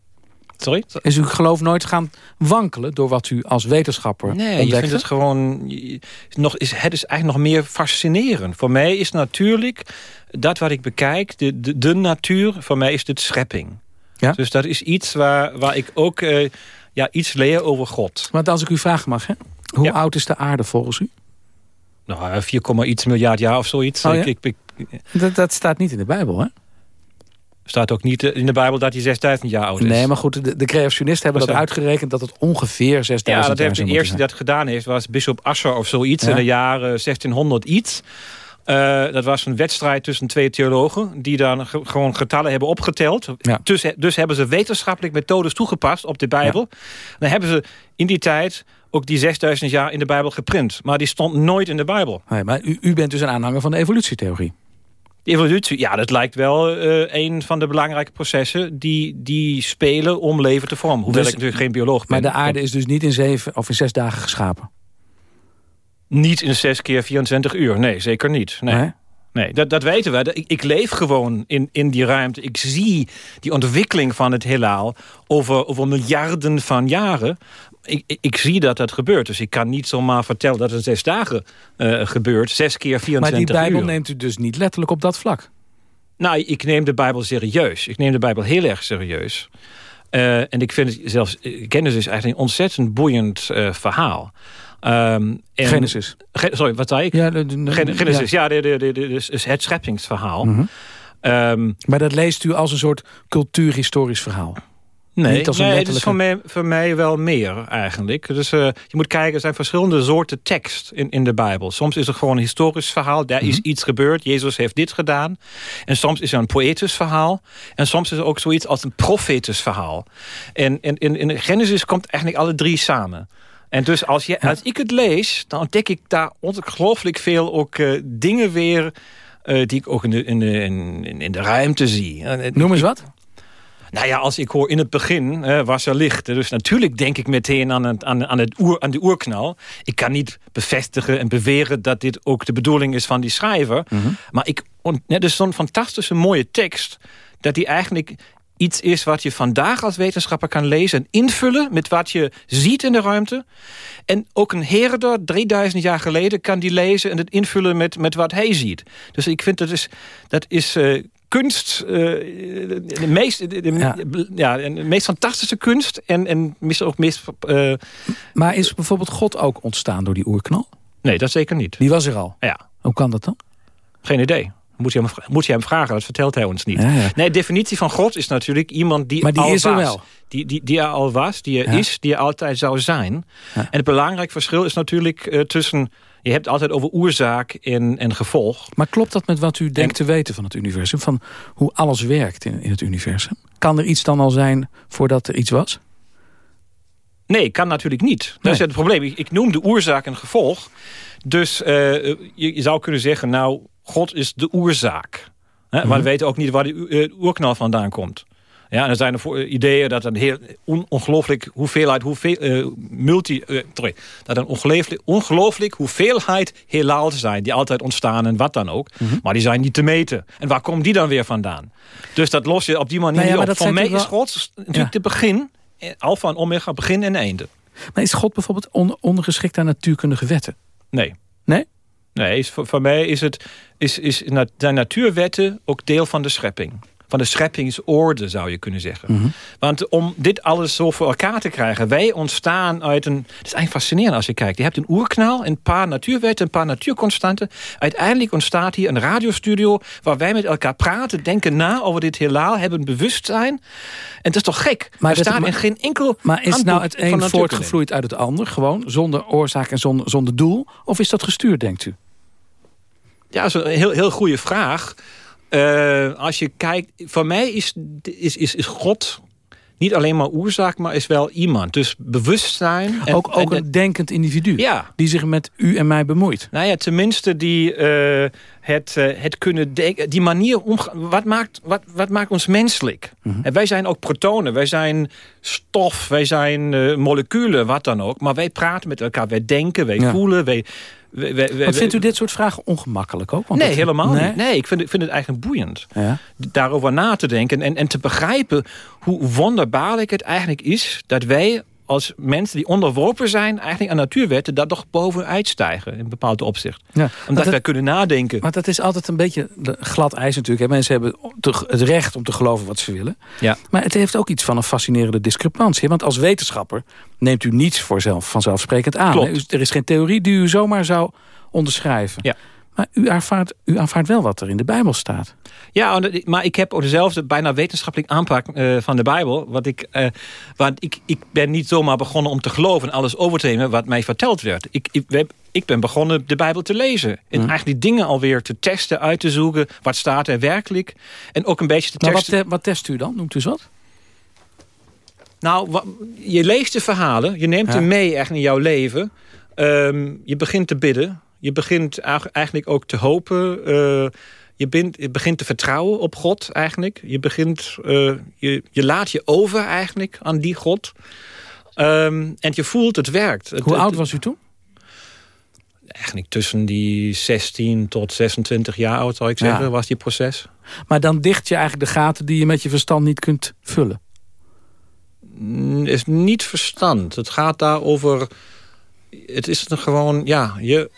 Sorry? Is uw geloof nooit gaan wankelen... door wat u als wetenschapper Nee, je ontdekte? vindt het gewoon... je- Nog, is, het is eigenlijk nog meer fascinerend. Voor mij is natuurlijk dat wat ik bekijk, de, de, de natuur, voor mij is dit schepping. Ja? Dus dat is iets waar, waar ik ook eh, ja, iets leer over God. Want als ik u vragen mag, hè? hoe oud is de aarde volgens u? Nou, 4, iets miljard jaar of zoiets. Oh ja? ik, ik, ik- Dat, dat staat niet in de Bijbel, hè? staat ook niet in de Bijbel dat hij 6000 jaar oud is. Nee, maar goed, de, de creationisten hebben dat uitgerekend... dat het ongeveer 6000 Ja, dat jaar heeft de eerste die dat gedaan heeft, was Bishop Asher of zoiets Ja. in de jaren 1600 iets. Eh, dat was een wedstrijd tussen twee theologen... die dan ge- gewoon getallen hebben opgeteld. Dus, dus hebben ze wetenschappelijk methodes toegepast op de Bijbel. Dan hebben ze in die tijd ook die 6000 jaar in de Bijbel geprint. Maar die stond nooit in de Bijbel. Nee, maar u, u bent dus een aanhanger van de evolutietheorie. De evolutie, ja, dat lijkt wel eh, een van de belangrijke processen... die, die spelen om leven te vormen. Hoewel Dus- ik natuurlijk geen bioloog ben. Maar de aarde is dus niet in zeven of in zes dagen geschapen. Niet in 6 keer 24 uur. Nee, zeker niet. Nee. Nee? Nee, dat, dat weten we. Ik, ik leef gewoon in, in die ruimte. Ik zie die ontwikkeling van het heelal over, over miljarden van jaren. Ik, ik, ik zie dat dat gebeurt. Dus ik kan niet zomaar vertellen dat het zes dagen eh, gebeurt. Zes keer 24 Maar die Bijbel uur. neemt u dus niet letterlijk op dat vlak. Nou, ik neem de Bijbel serieus. Ik neem de Bijbel heel erg serieus. Eh, en ik vind het zelfs, eh, Genesis is eigenlijk een ontzettend boeiend eh, verhaal. Ehm, en- Genesis. Ge- sorry, wat zei ik? Ja, de- de- Gen- Genesis, ja. ja, de, de, de, het scheppingsverhaal. Mhm. Ehm, Maar dat leest u als een soort cultuurhistorisch verhaal. Nee, Niet als een nee het is voor mij, voor mij wel meer eigenlijk. Dus eh, je moet kijken, er zijn verschillende soorten tekst in, in de Bijbel. Soms is er gewoon een historisch verhaal. Daar is iets gebeurd. Jezus heeft dit gedaan. En soms is er een poëtisch verhaal. En soms is er ook zoiets als een profetisch verhaal. En in, in, in Genesis komt eigenlijk alle drie samen. En dus als, je, als ik het lees, dan ontdek ik daar ongelooflijk veel ook eh, dingen weer... eh, die ik ook in de, in, de, in, de ruimte zie. En, Noem eens wat. nou ja, als ik hoor in het begin eh, was er licht. Dus natuurlijk denk ik meteen aan, het, aan, aan, het oer, aan de oerknal. Ik kan niet bevestigen en beweren dat dit ook de bedoeling is van die schrijver. Maar ik, net is zo'n fantastische mooie tekst... dat die eigenlijk iets is wat je vandaag als wetenschapper kan lezen... en invullen met wat je ziet in de ruimte. En ook een herder, 3000 jaar geleden, kan die lezen... en het invullen met, met wat hij ziet. Dus ik vind dat is, dat is eh, kunst, eh, de, meest, de, ja. de meest fantastische kunst... en, en misschien ook meest... eh, Maar is bijvoorbeeld God ook ontstaan door die oerknal? nee, dat zeker niet. Die was er al. Ja, Hoe kan dat dan? geen idee. Moet je, hem, vra- moet je hem vragen, dat vertelt hij ons niet. Ja, ja. Nee, de definitie van God is natuurlijk iemand die, Maar die al is er was. wel. Die, die, die er al was, die er Ja. is, die er altijd zou zijn. En het belangrijk verschil is natuurlijk eh, tussen... Je hebt altijd over oorzaak en, en gevolg. Maar klopt dat met wat u denkt te weten van het universum? Van hoe alles werkt in, in het universum? Kan er iets dan al zijn voordat er iets was? Nee, kan natuurlijk niet. Dat is het probleem. Ik, ik noem de oorzaak en gevolg. Dus eh, je, je zou kunnen zeggen, nou, God is de oorzaak. Hè? Maar Mhm. we weten ook niet waar die eh, oerknal vandaan komt. Ja, en er zijn er voor, eh, ideeën dat een heel on, ongelooflijk hoeveelheid, hoeveel, eh, multi, sorry, dat een ongelooflijk, ongelooflijk hoeveelheid heelal zijn die altijd ontstaan en wat dan ook. Mhm. Maar die zijn niet te meten. En waar komt die dan weer vandaan? Dus dat los je op die manier Nou ja, op. Voor mij is God natuurlijk de begin, alfa en omega, begin en einde. Maar is God bijvoorbeeld on, ondergeschikt aan natuurkundige wetten? Nee. Nee? Nee, voor, mij is het, is, is, zijn natuurwetten ook deel van de schepping. Van de scheppingsorde zou je kunnen zeggen. Mhm. Want om dit alles zo voor elkaar te krijgen... wij ontstaan uit een... Het is eigenlijk fascinerend als je kijkt. Je hebt een oerknal, een paar natuurwetten, een paar natuurconstanten. Uiteindelijk ontstaat hier een radiostudio... waar wij met elkaar praten, denken na over dit heelal... hebben bewustzijn. En het is toch gek? Maar er staat maar- in geen enkel Maar is nou het een voortgevloeid uit het ander? Gewoon zonder oorzaak en zonder, zonder doel? Of is dat gestuurd, denkt u? Ja, dat is een heel, heel goede vraag. Eh, als je kijkt, voor mij is, is, is, is God niet alleen maar oorzaak, maar is wel iemand. Dus bewustzijn. en- ook ook en- een denkend individu. Ja. Die zich met u en mij bemoeit. Nou ja, tenminste die eh, het, eh, het kunnen denken. Die manier omgaan. Wat maakt, wat, wat maakt ons menselijk? En wij zijn ook protonen. Wij zijn stof. Wij zijn moleculen. Wat dan ook. Maar wij praten met elkaar. Wij denken. Wij Ja. voelen. Wij, vindt u dit soort vragen ongemakkelijk ook? Want nee, dat- helemaal nee? niet. Nee, ik vind, het- vind het eigenlijk boeiend. Ja. Daarover na te denken en, en te begrijpen hoe wonderbaarlijk het eigenlijk is... dat wij als mensen die onderworpen zijn eigenlijk aan natuurwetten... daar toch bovenuit stijgen in een bepaald opzicht. Ja. Omdat dat- wij kunnen nadenken. Maar dat is altijd een beetje glad ijs natuurlijk. Hè. Mensen hebben het recht om te geloven wat ze willen. Ja. Maar het heeft ook iets van een fascinerende discrepantie. Want als wetenschapper neemt u niets voor zelf, vanzelfsprekend aan. Hè. Er is geen theorie die u zomaar zou onderschrijven. Ja. Maar u aanvaardt, u aanvaardt wel wat er in de Bijbel staat. Ja, maar ik heb ook dezelfde bijna wetenschappelijk aanpak eh, van de Bijbel. Wat ik, eh, want ik, ik ben niet zomaar begonnen om te geloven en alles over te nemen wat mij verteld werd. Ik, ik, ik ben begonnen de Bijbel te lezen. En eigenlijk die dingen alweer te testen, uit te zoeken. Wat staat er werkelijk? En ook een beetje te Maar wat, testen. te- wat test u dan? Noemt u eens wat? Nou, je leest de verhalen. Je neemt Ja. hem mee echt in jouw leven. Ehm, je begint te bidden. Je begint eigenlijk- ook te hopen. Eh, je, bent, je begint te vertrouwen op God eigenlijk. Je, begint, eh, je, je laat je over eigenlijk aan die God. Ehm, en je voelt het werkt. Hoe het- oud was u toen? Eigenlijk tussen die 16 tot 26 jaar oud, zou ik Ja. zeggen, was die proces. Maar dan dicht je eigenlijk de gaten die je met je verstand niet kunt vullen. Mm, is niet verstand. Het gaat daar over... Het is gewoon, ja, je,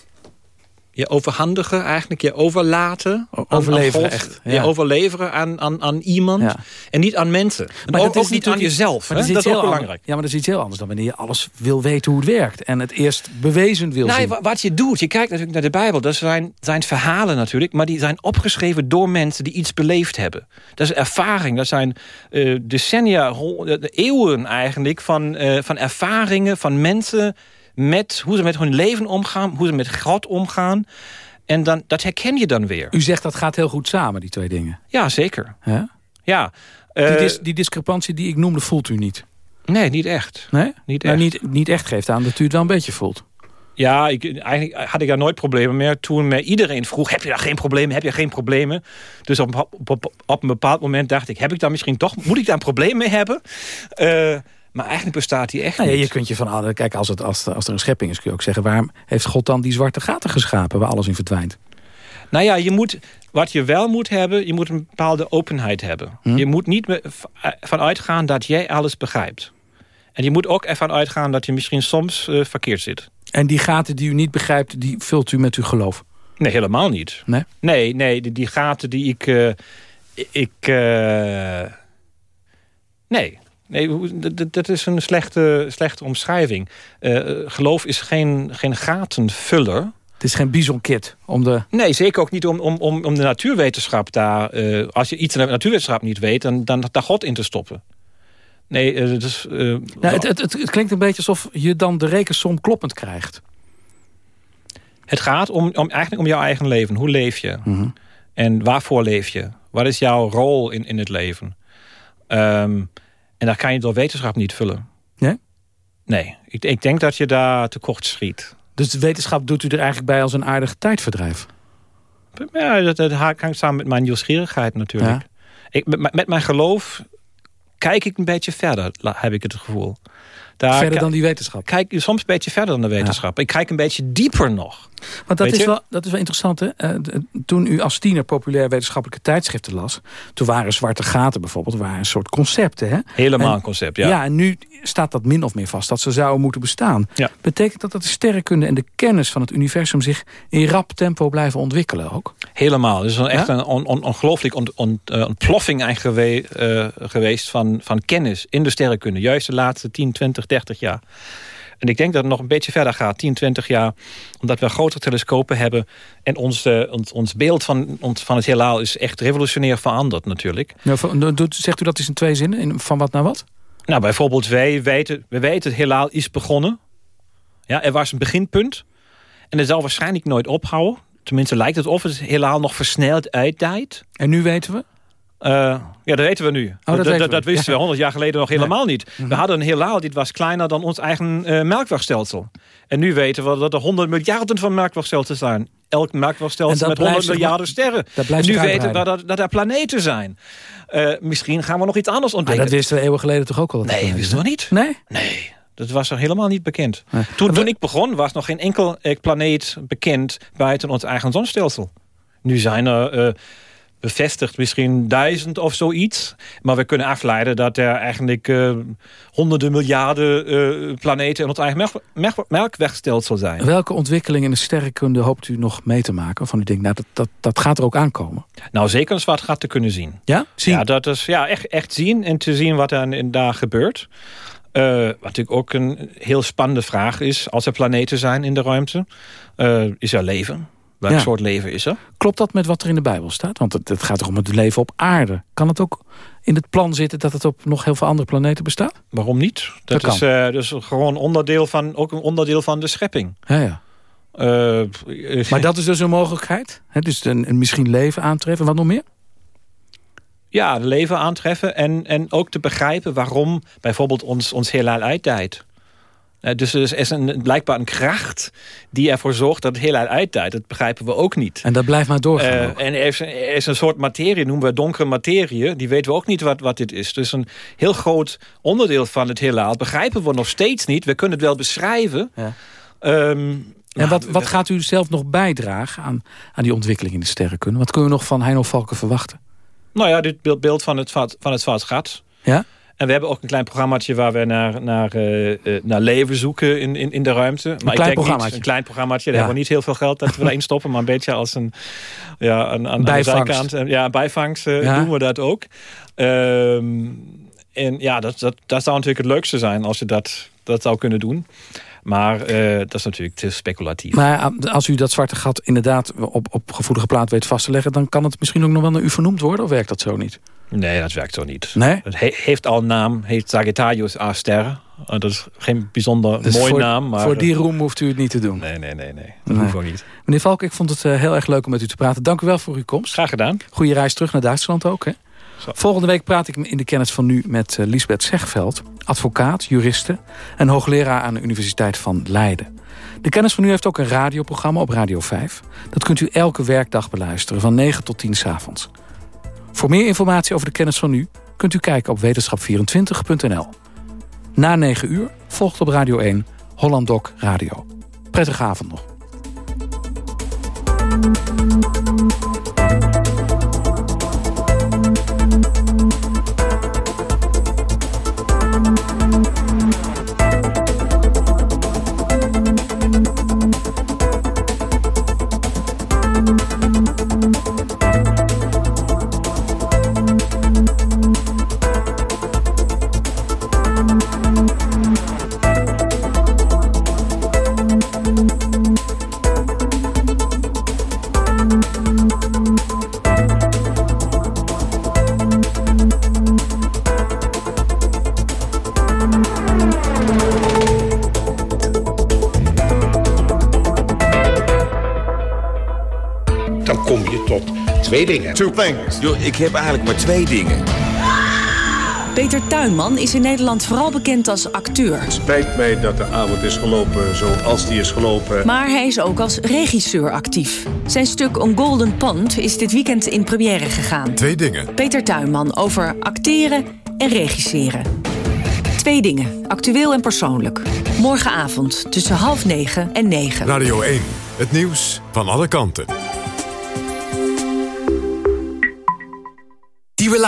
je overhandigen eigenlijk, je overlaten. aan- aan overleveren God. echt, Je ja. overleveren aan, aan, aan iemand Ja. en niet aan mensen. En Maar ook, dat is ook niet aan jezelf. Maar dat is, Dat is iets ook heel belangrijk. Ja, maar dat is iets heel anders dan wanneer je alles wil weten hoe het werkt. En het eerst bewezen wil Nou, zien. wa- wat je doet, je kijkt natuurlijk naar de Bijbel. Dat zijn, zijn verhalen natuurlijk, maar die zijn opgeschreven door mensen die iets beleefd hebben. Dat is ervaring, dat zijn eh, decennia, eeuwen eigenlijk van, eh, van ervaringen van mensen met hoe ze met hun leven omgaan, hoe ze met God omgaan. En dan, dat herken je dan weer. U zegt dat gaat heel goed samen, die twee dingen. Ja, zeker. Ja? Ja. Die, Eh, dis- die discrepantie die ik noemde, voelt u niet? nee, niet echt. Nee? Niet maar echt. niet, niet echt geeft aan dat u het wel een beetje voelt. Ja, ik, eigenlijk had ik daar nooit problemen meer. Toen me iedereen vroeg, heb je daar geen problemen? Heb je geen problemen? Dus op, op, op, op een bepaald moment dacht ik, heb ik daar misschien toch... Moet ik daar een probleem mee hebben? Eh, maar eigenlijk bestaat die echt Nou ja, niet. je kunt je van alle... Kijk, als, het, als, als er een schepping is, kun je ook zeggen... waarom heeft God dan die zwarte gaten geschapen waar alles in verdwijnt? Nou ja, je moet, wat je wel moet hebben, je moet een bepaalde openheid hebben. Hm? Je moet niet eh, van uitgaan dat jij alles begrijpt. En je moet ook ervan uitgaan dat je misschien soms eh, verkeerd zit. En die gaten die u niet begrijpt, die vult u met uw geloof? Nee, helemaal niet. Nee? Nee, nee die, die gaten die ik... eh, ik nee. Nee, dat- is een slechte, slechte omschrijving. Eh, geloof is geen, geen gatenvuller. Het is geen bisonkit om de... Nee, zeker ook niet om, om, om, om de natuurwetenschap daar... eh, als je iets in de natuurwetenschap niet weet, dan, dan daar God in te stoppen. Nee, eh, eh, Nou, het, het, het, het klinkt een beetje alsof je dan de rekensom kloppend krijgt. Het gaat om, om, eigenlijk om jouw eigen leven. Hoe leef je? Mhm. En waarvoor leef je? Wat is jouw rol in, in het leven? Ehm, en dat kan je door wetenschap niet vullen. Nee? Nee, ik, ik denk dat je daar tekort schiet. Dus de wetenschap doet u er eigenlijk bij als een aardig tijdverdrijf? Ja, dat, dat hangt samen met mijn nieuwsgierigheid natuurlijk. Ik, met, met mijn geloof kijk ik een beetje verder, heb ik het gevoel. Daar Verder dan die wetenschap? Kijk soms een beetje verder dan de wetenschap. Ik kijk een beetje dieper nog. Want dat is, wel, dat is wel interessant. Hè? Eh, toen u als tiener populair wetenschappelijke tijdschriften las... toen waren zwarte gaten bijvoorbeeld waren een soort concepten. Hè? Helemaal En- een concept, ja. Ja, en nu staat dat min of meer vast dat ze zouden moeten bestaan. Ja. Betekent dat dat de sterrenkunde en de kennis van het universum... zich in rap tempo blijven ontwikkelen ook? Helemaal. Is een, echt Ja? een on, on, ongelooflijk ont, ont, eh, ontploffing eigenlijk gewe- eh, geweest van, van kennis in de sterrenkunde. Juist de laatste 10, 20, 30 jaar. En ik denk dat het nog een beetje verder gaat, 10, 20 jaar. Omdat we grotere telescopen hebben. En ons, eh, ons, ons beeld van, ons, van het heelal is echt revolutionair veranderd natuurlijk. Nou, zegt u dat is in twee zinnen? In, van wat naar wat? Nou, bijvoorbeeld, wij weten, we weten het heelal is begonnen. Ja, er was een beginpunt. En het zal waarschijnlijk nooit ophouden. Tenminste lijkt het of het heelal nog versneld uitdijt. En nu weten we? Eh, ja, dat weten we nu. dat dat, dat, we. dat wisten Ja. we 100 jaar geleden nog helemaal niet. Mhm. We hadden een heelal, dit was kleiner dan ons eigen eh, melkwegstelsel. En nu weten we dat er 100 miljarden van melkwegstelsels zijn. Elk melkwegstelsel dat met 100 blijft zich miljarden maar- sterren. dat blijft en nu weten we dat, dat er planeten zijn. Eh, misschien gaan we nog iets anders Maar ontdekken. dat wisten we eeuwen geleden toch ook al? dat nee, is, wisten we niet. Nee? Nee, dat was er helemaal niet bekend. Nee. Toen, toen ik begon was nog geen enkel planeet bekend buiten ons eigen zonstelsel. Nu zijn er bevestigd misschien duizend of zoiets. Maar we kunnen afleiden dat er eigenlijk eh, honderden miljarden eh, planeten in ons eigen melk- melk- melkwegstelsel zijn. Welke ontwikkelingen in de sterrenkunde hoopt u nog mee te maken? Van u denkt, nou, dat, dat, dat gaat er ook aankomen. Nou, zeker een zwart gat te kunnen zien. Ja? Zien? Ja, dat is ja, echt, echt zien en te zien wat er in, daar gebeurt. Eh, wat natuurlijk ook een heel spannende vraag is. Als er planeten zijn in de ruimte, is er leven? Welk Ja. soort leven is er? Klopt dat met wat er in de Bijbel staat? Want het, het gaat toch om het leven op aarde. Kan het ook in het plan zitten dat het op nog heel veel andere planeten bestaat? Waarom niet? Dat, Dat is, dus gewoon onderdeel van, ook een onderdeel van de schepping. Ja, ja. Eh, eh, Maar dat is dus een mogelijkheid? Dus een, een misschien leven aantreffen. Wat nog meer? Ja, leven aantreffen en, en ook te begrijpen waarom bijvoorbeeld ons, ons heelal uitdijt. Eh, dus er is- een, blijkbaar een kracht die ervoor zorgt dat het heelal uitdijt. Dat begrijpen we ook niet. En dat blijft maar doorgaan. Eh, en er is, er is een soort materie, noemen we donkere materie. Die weten we ook niet wat, wat dit is. Dus een heel groot onderdeel van het heelal begrijpen we nog steeds niet. We kunnen het wel beschrijven. Ja. Ehm, en wat, wat gaat u zelf nog bijdragen aan, aan die ontwikkeling in de sterrenkunde? Wat kunnen we nog van Heino Valken verwachten? Nou ja, dit beeld- van het, van het zwart gat. Ja? En we hebben ook een klein programmaatje waar we naar, naar, eh, eh, naar leven zoeken in, in, in de ruimte. Maar ik klein denk niet- programmaatje. Een klein programmaatje. Daar Ja. hebben we niet heel veel geld dat we erin stoppen. Maar een beetje als een, ja, een, aan, aan de Bijvangst. zijkant. Ja, bijvangst eh, Ja. doen we dat ook. Ehm, en ja, dat, dat, dat zou natuurlijk het leukste zijn als je dat, dat zou kunnen doen. Maar eh, dat is natuurlijk te speculatief. Maar ah, als u dat zwarte gat inderdaad op, op gevoelige plaat weet vast te leggen... dan kan het misschien ook nog wel naar u vernoemd worden? Of werkt dat zo niet? Nee, dat werkt zo niet. Nee? Het he- heeft al een naam, heet Sagittarius A ster. Eh, dat is geen bijzonder Dus mooi naam. Maar voor die roem hoeft u het niet te doen. Nee, nee, nee, nee. Dat Nee. hoeft ook niet. Meneer Valk, ik vond het eh, heel erg leuk om met u te praten. Dank u wel voor uw komst. Graag gedaan. Goeie reis terug naar Duitsland ook. Hè? Volgende week praat ik in de kennis van nu met eh, Lisbeth Zegveld. Advocaat, juriste en hoogleraar aan de Universiteit van Leiden. De kennis van nu heeft ook een radioprogramma op Radio 5. Dat kunt u elke werkdag beluisteren van 9 tot 10 s avonds. Voor meer informatie over de kennis van nu kunt u kijken op wetenschap24.nl. Na 9 uur volgt op Radio 1 Holland Doc Radio. Prettige avond nog. Dingen. Two things. Yo, ik heb eigenlijk maar twee dingen. Peter Tuinman is in Nederland vooral bekend als acteur. Spijt mij dat de avond is gelopen zoals die is gelopen. Maar hij is ook als regisseur actief. Zijn stuk On Golden Pond is dit weekend in première gegaan. Twee dingen. Peter Tuinman over acteren en regisseren. Twee dingen, actueel en persoonlijk. Morgenavond tussen half negen en negen. Radio 1, het nieuws van alle kanten.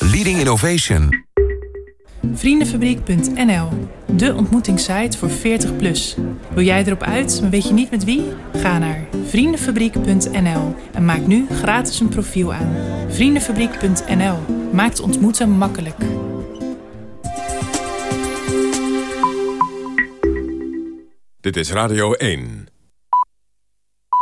leading innovation. Vriendenfabriek.nl, de ontmoetingssite voor 40 plus. Wil jij erop uit, maar weet je niet met wie? Ga naar vriendenfabriek.nl en maak nu gratis een profiel aan. Vriendenfabriek.nl maakt ontmoeten makkelijk. Dit is Radio 1.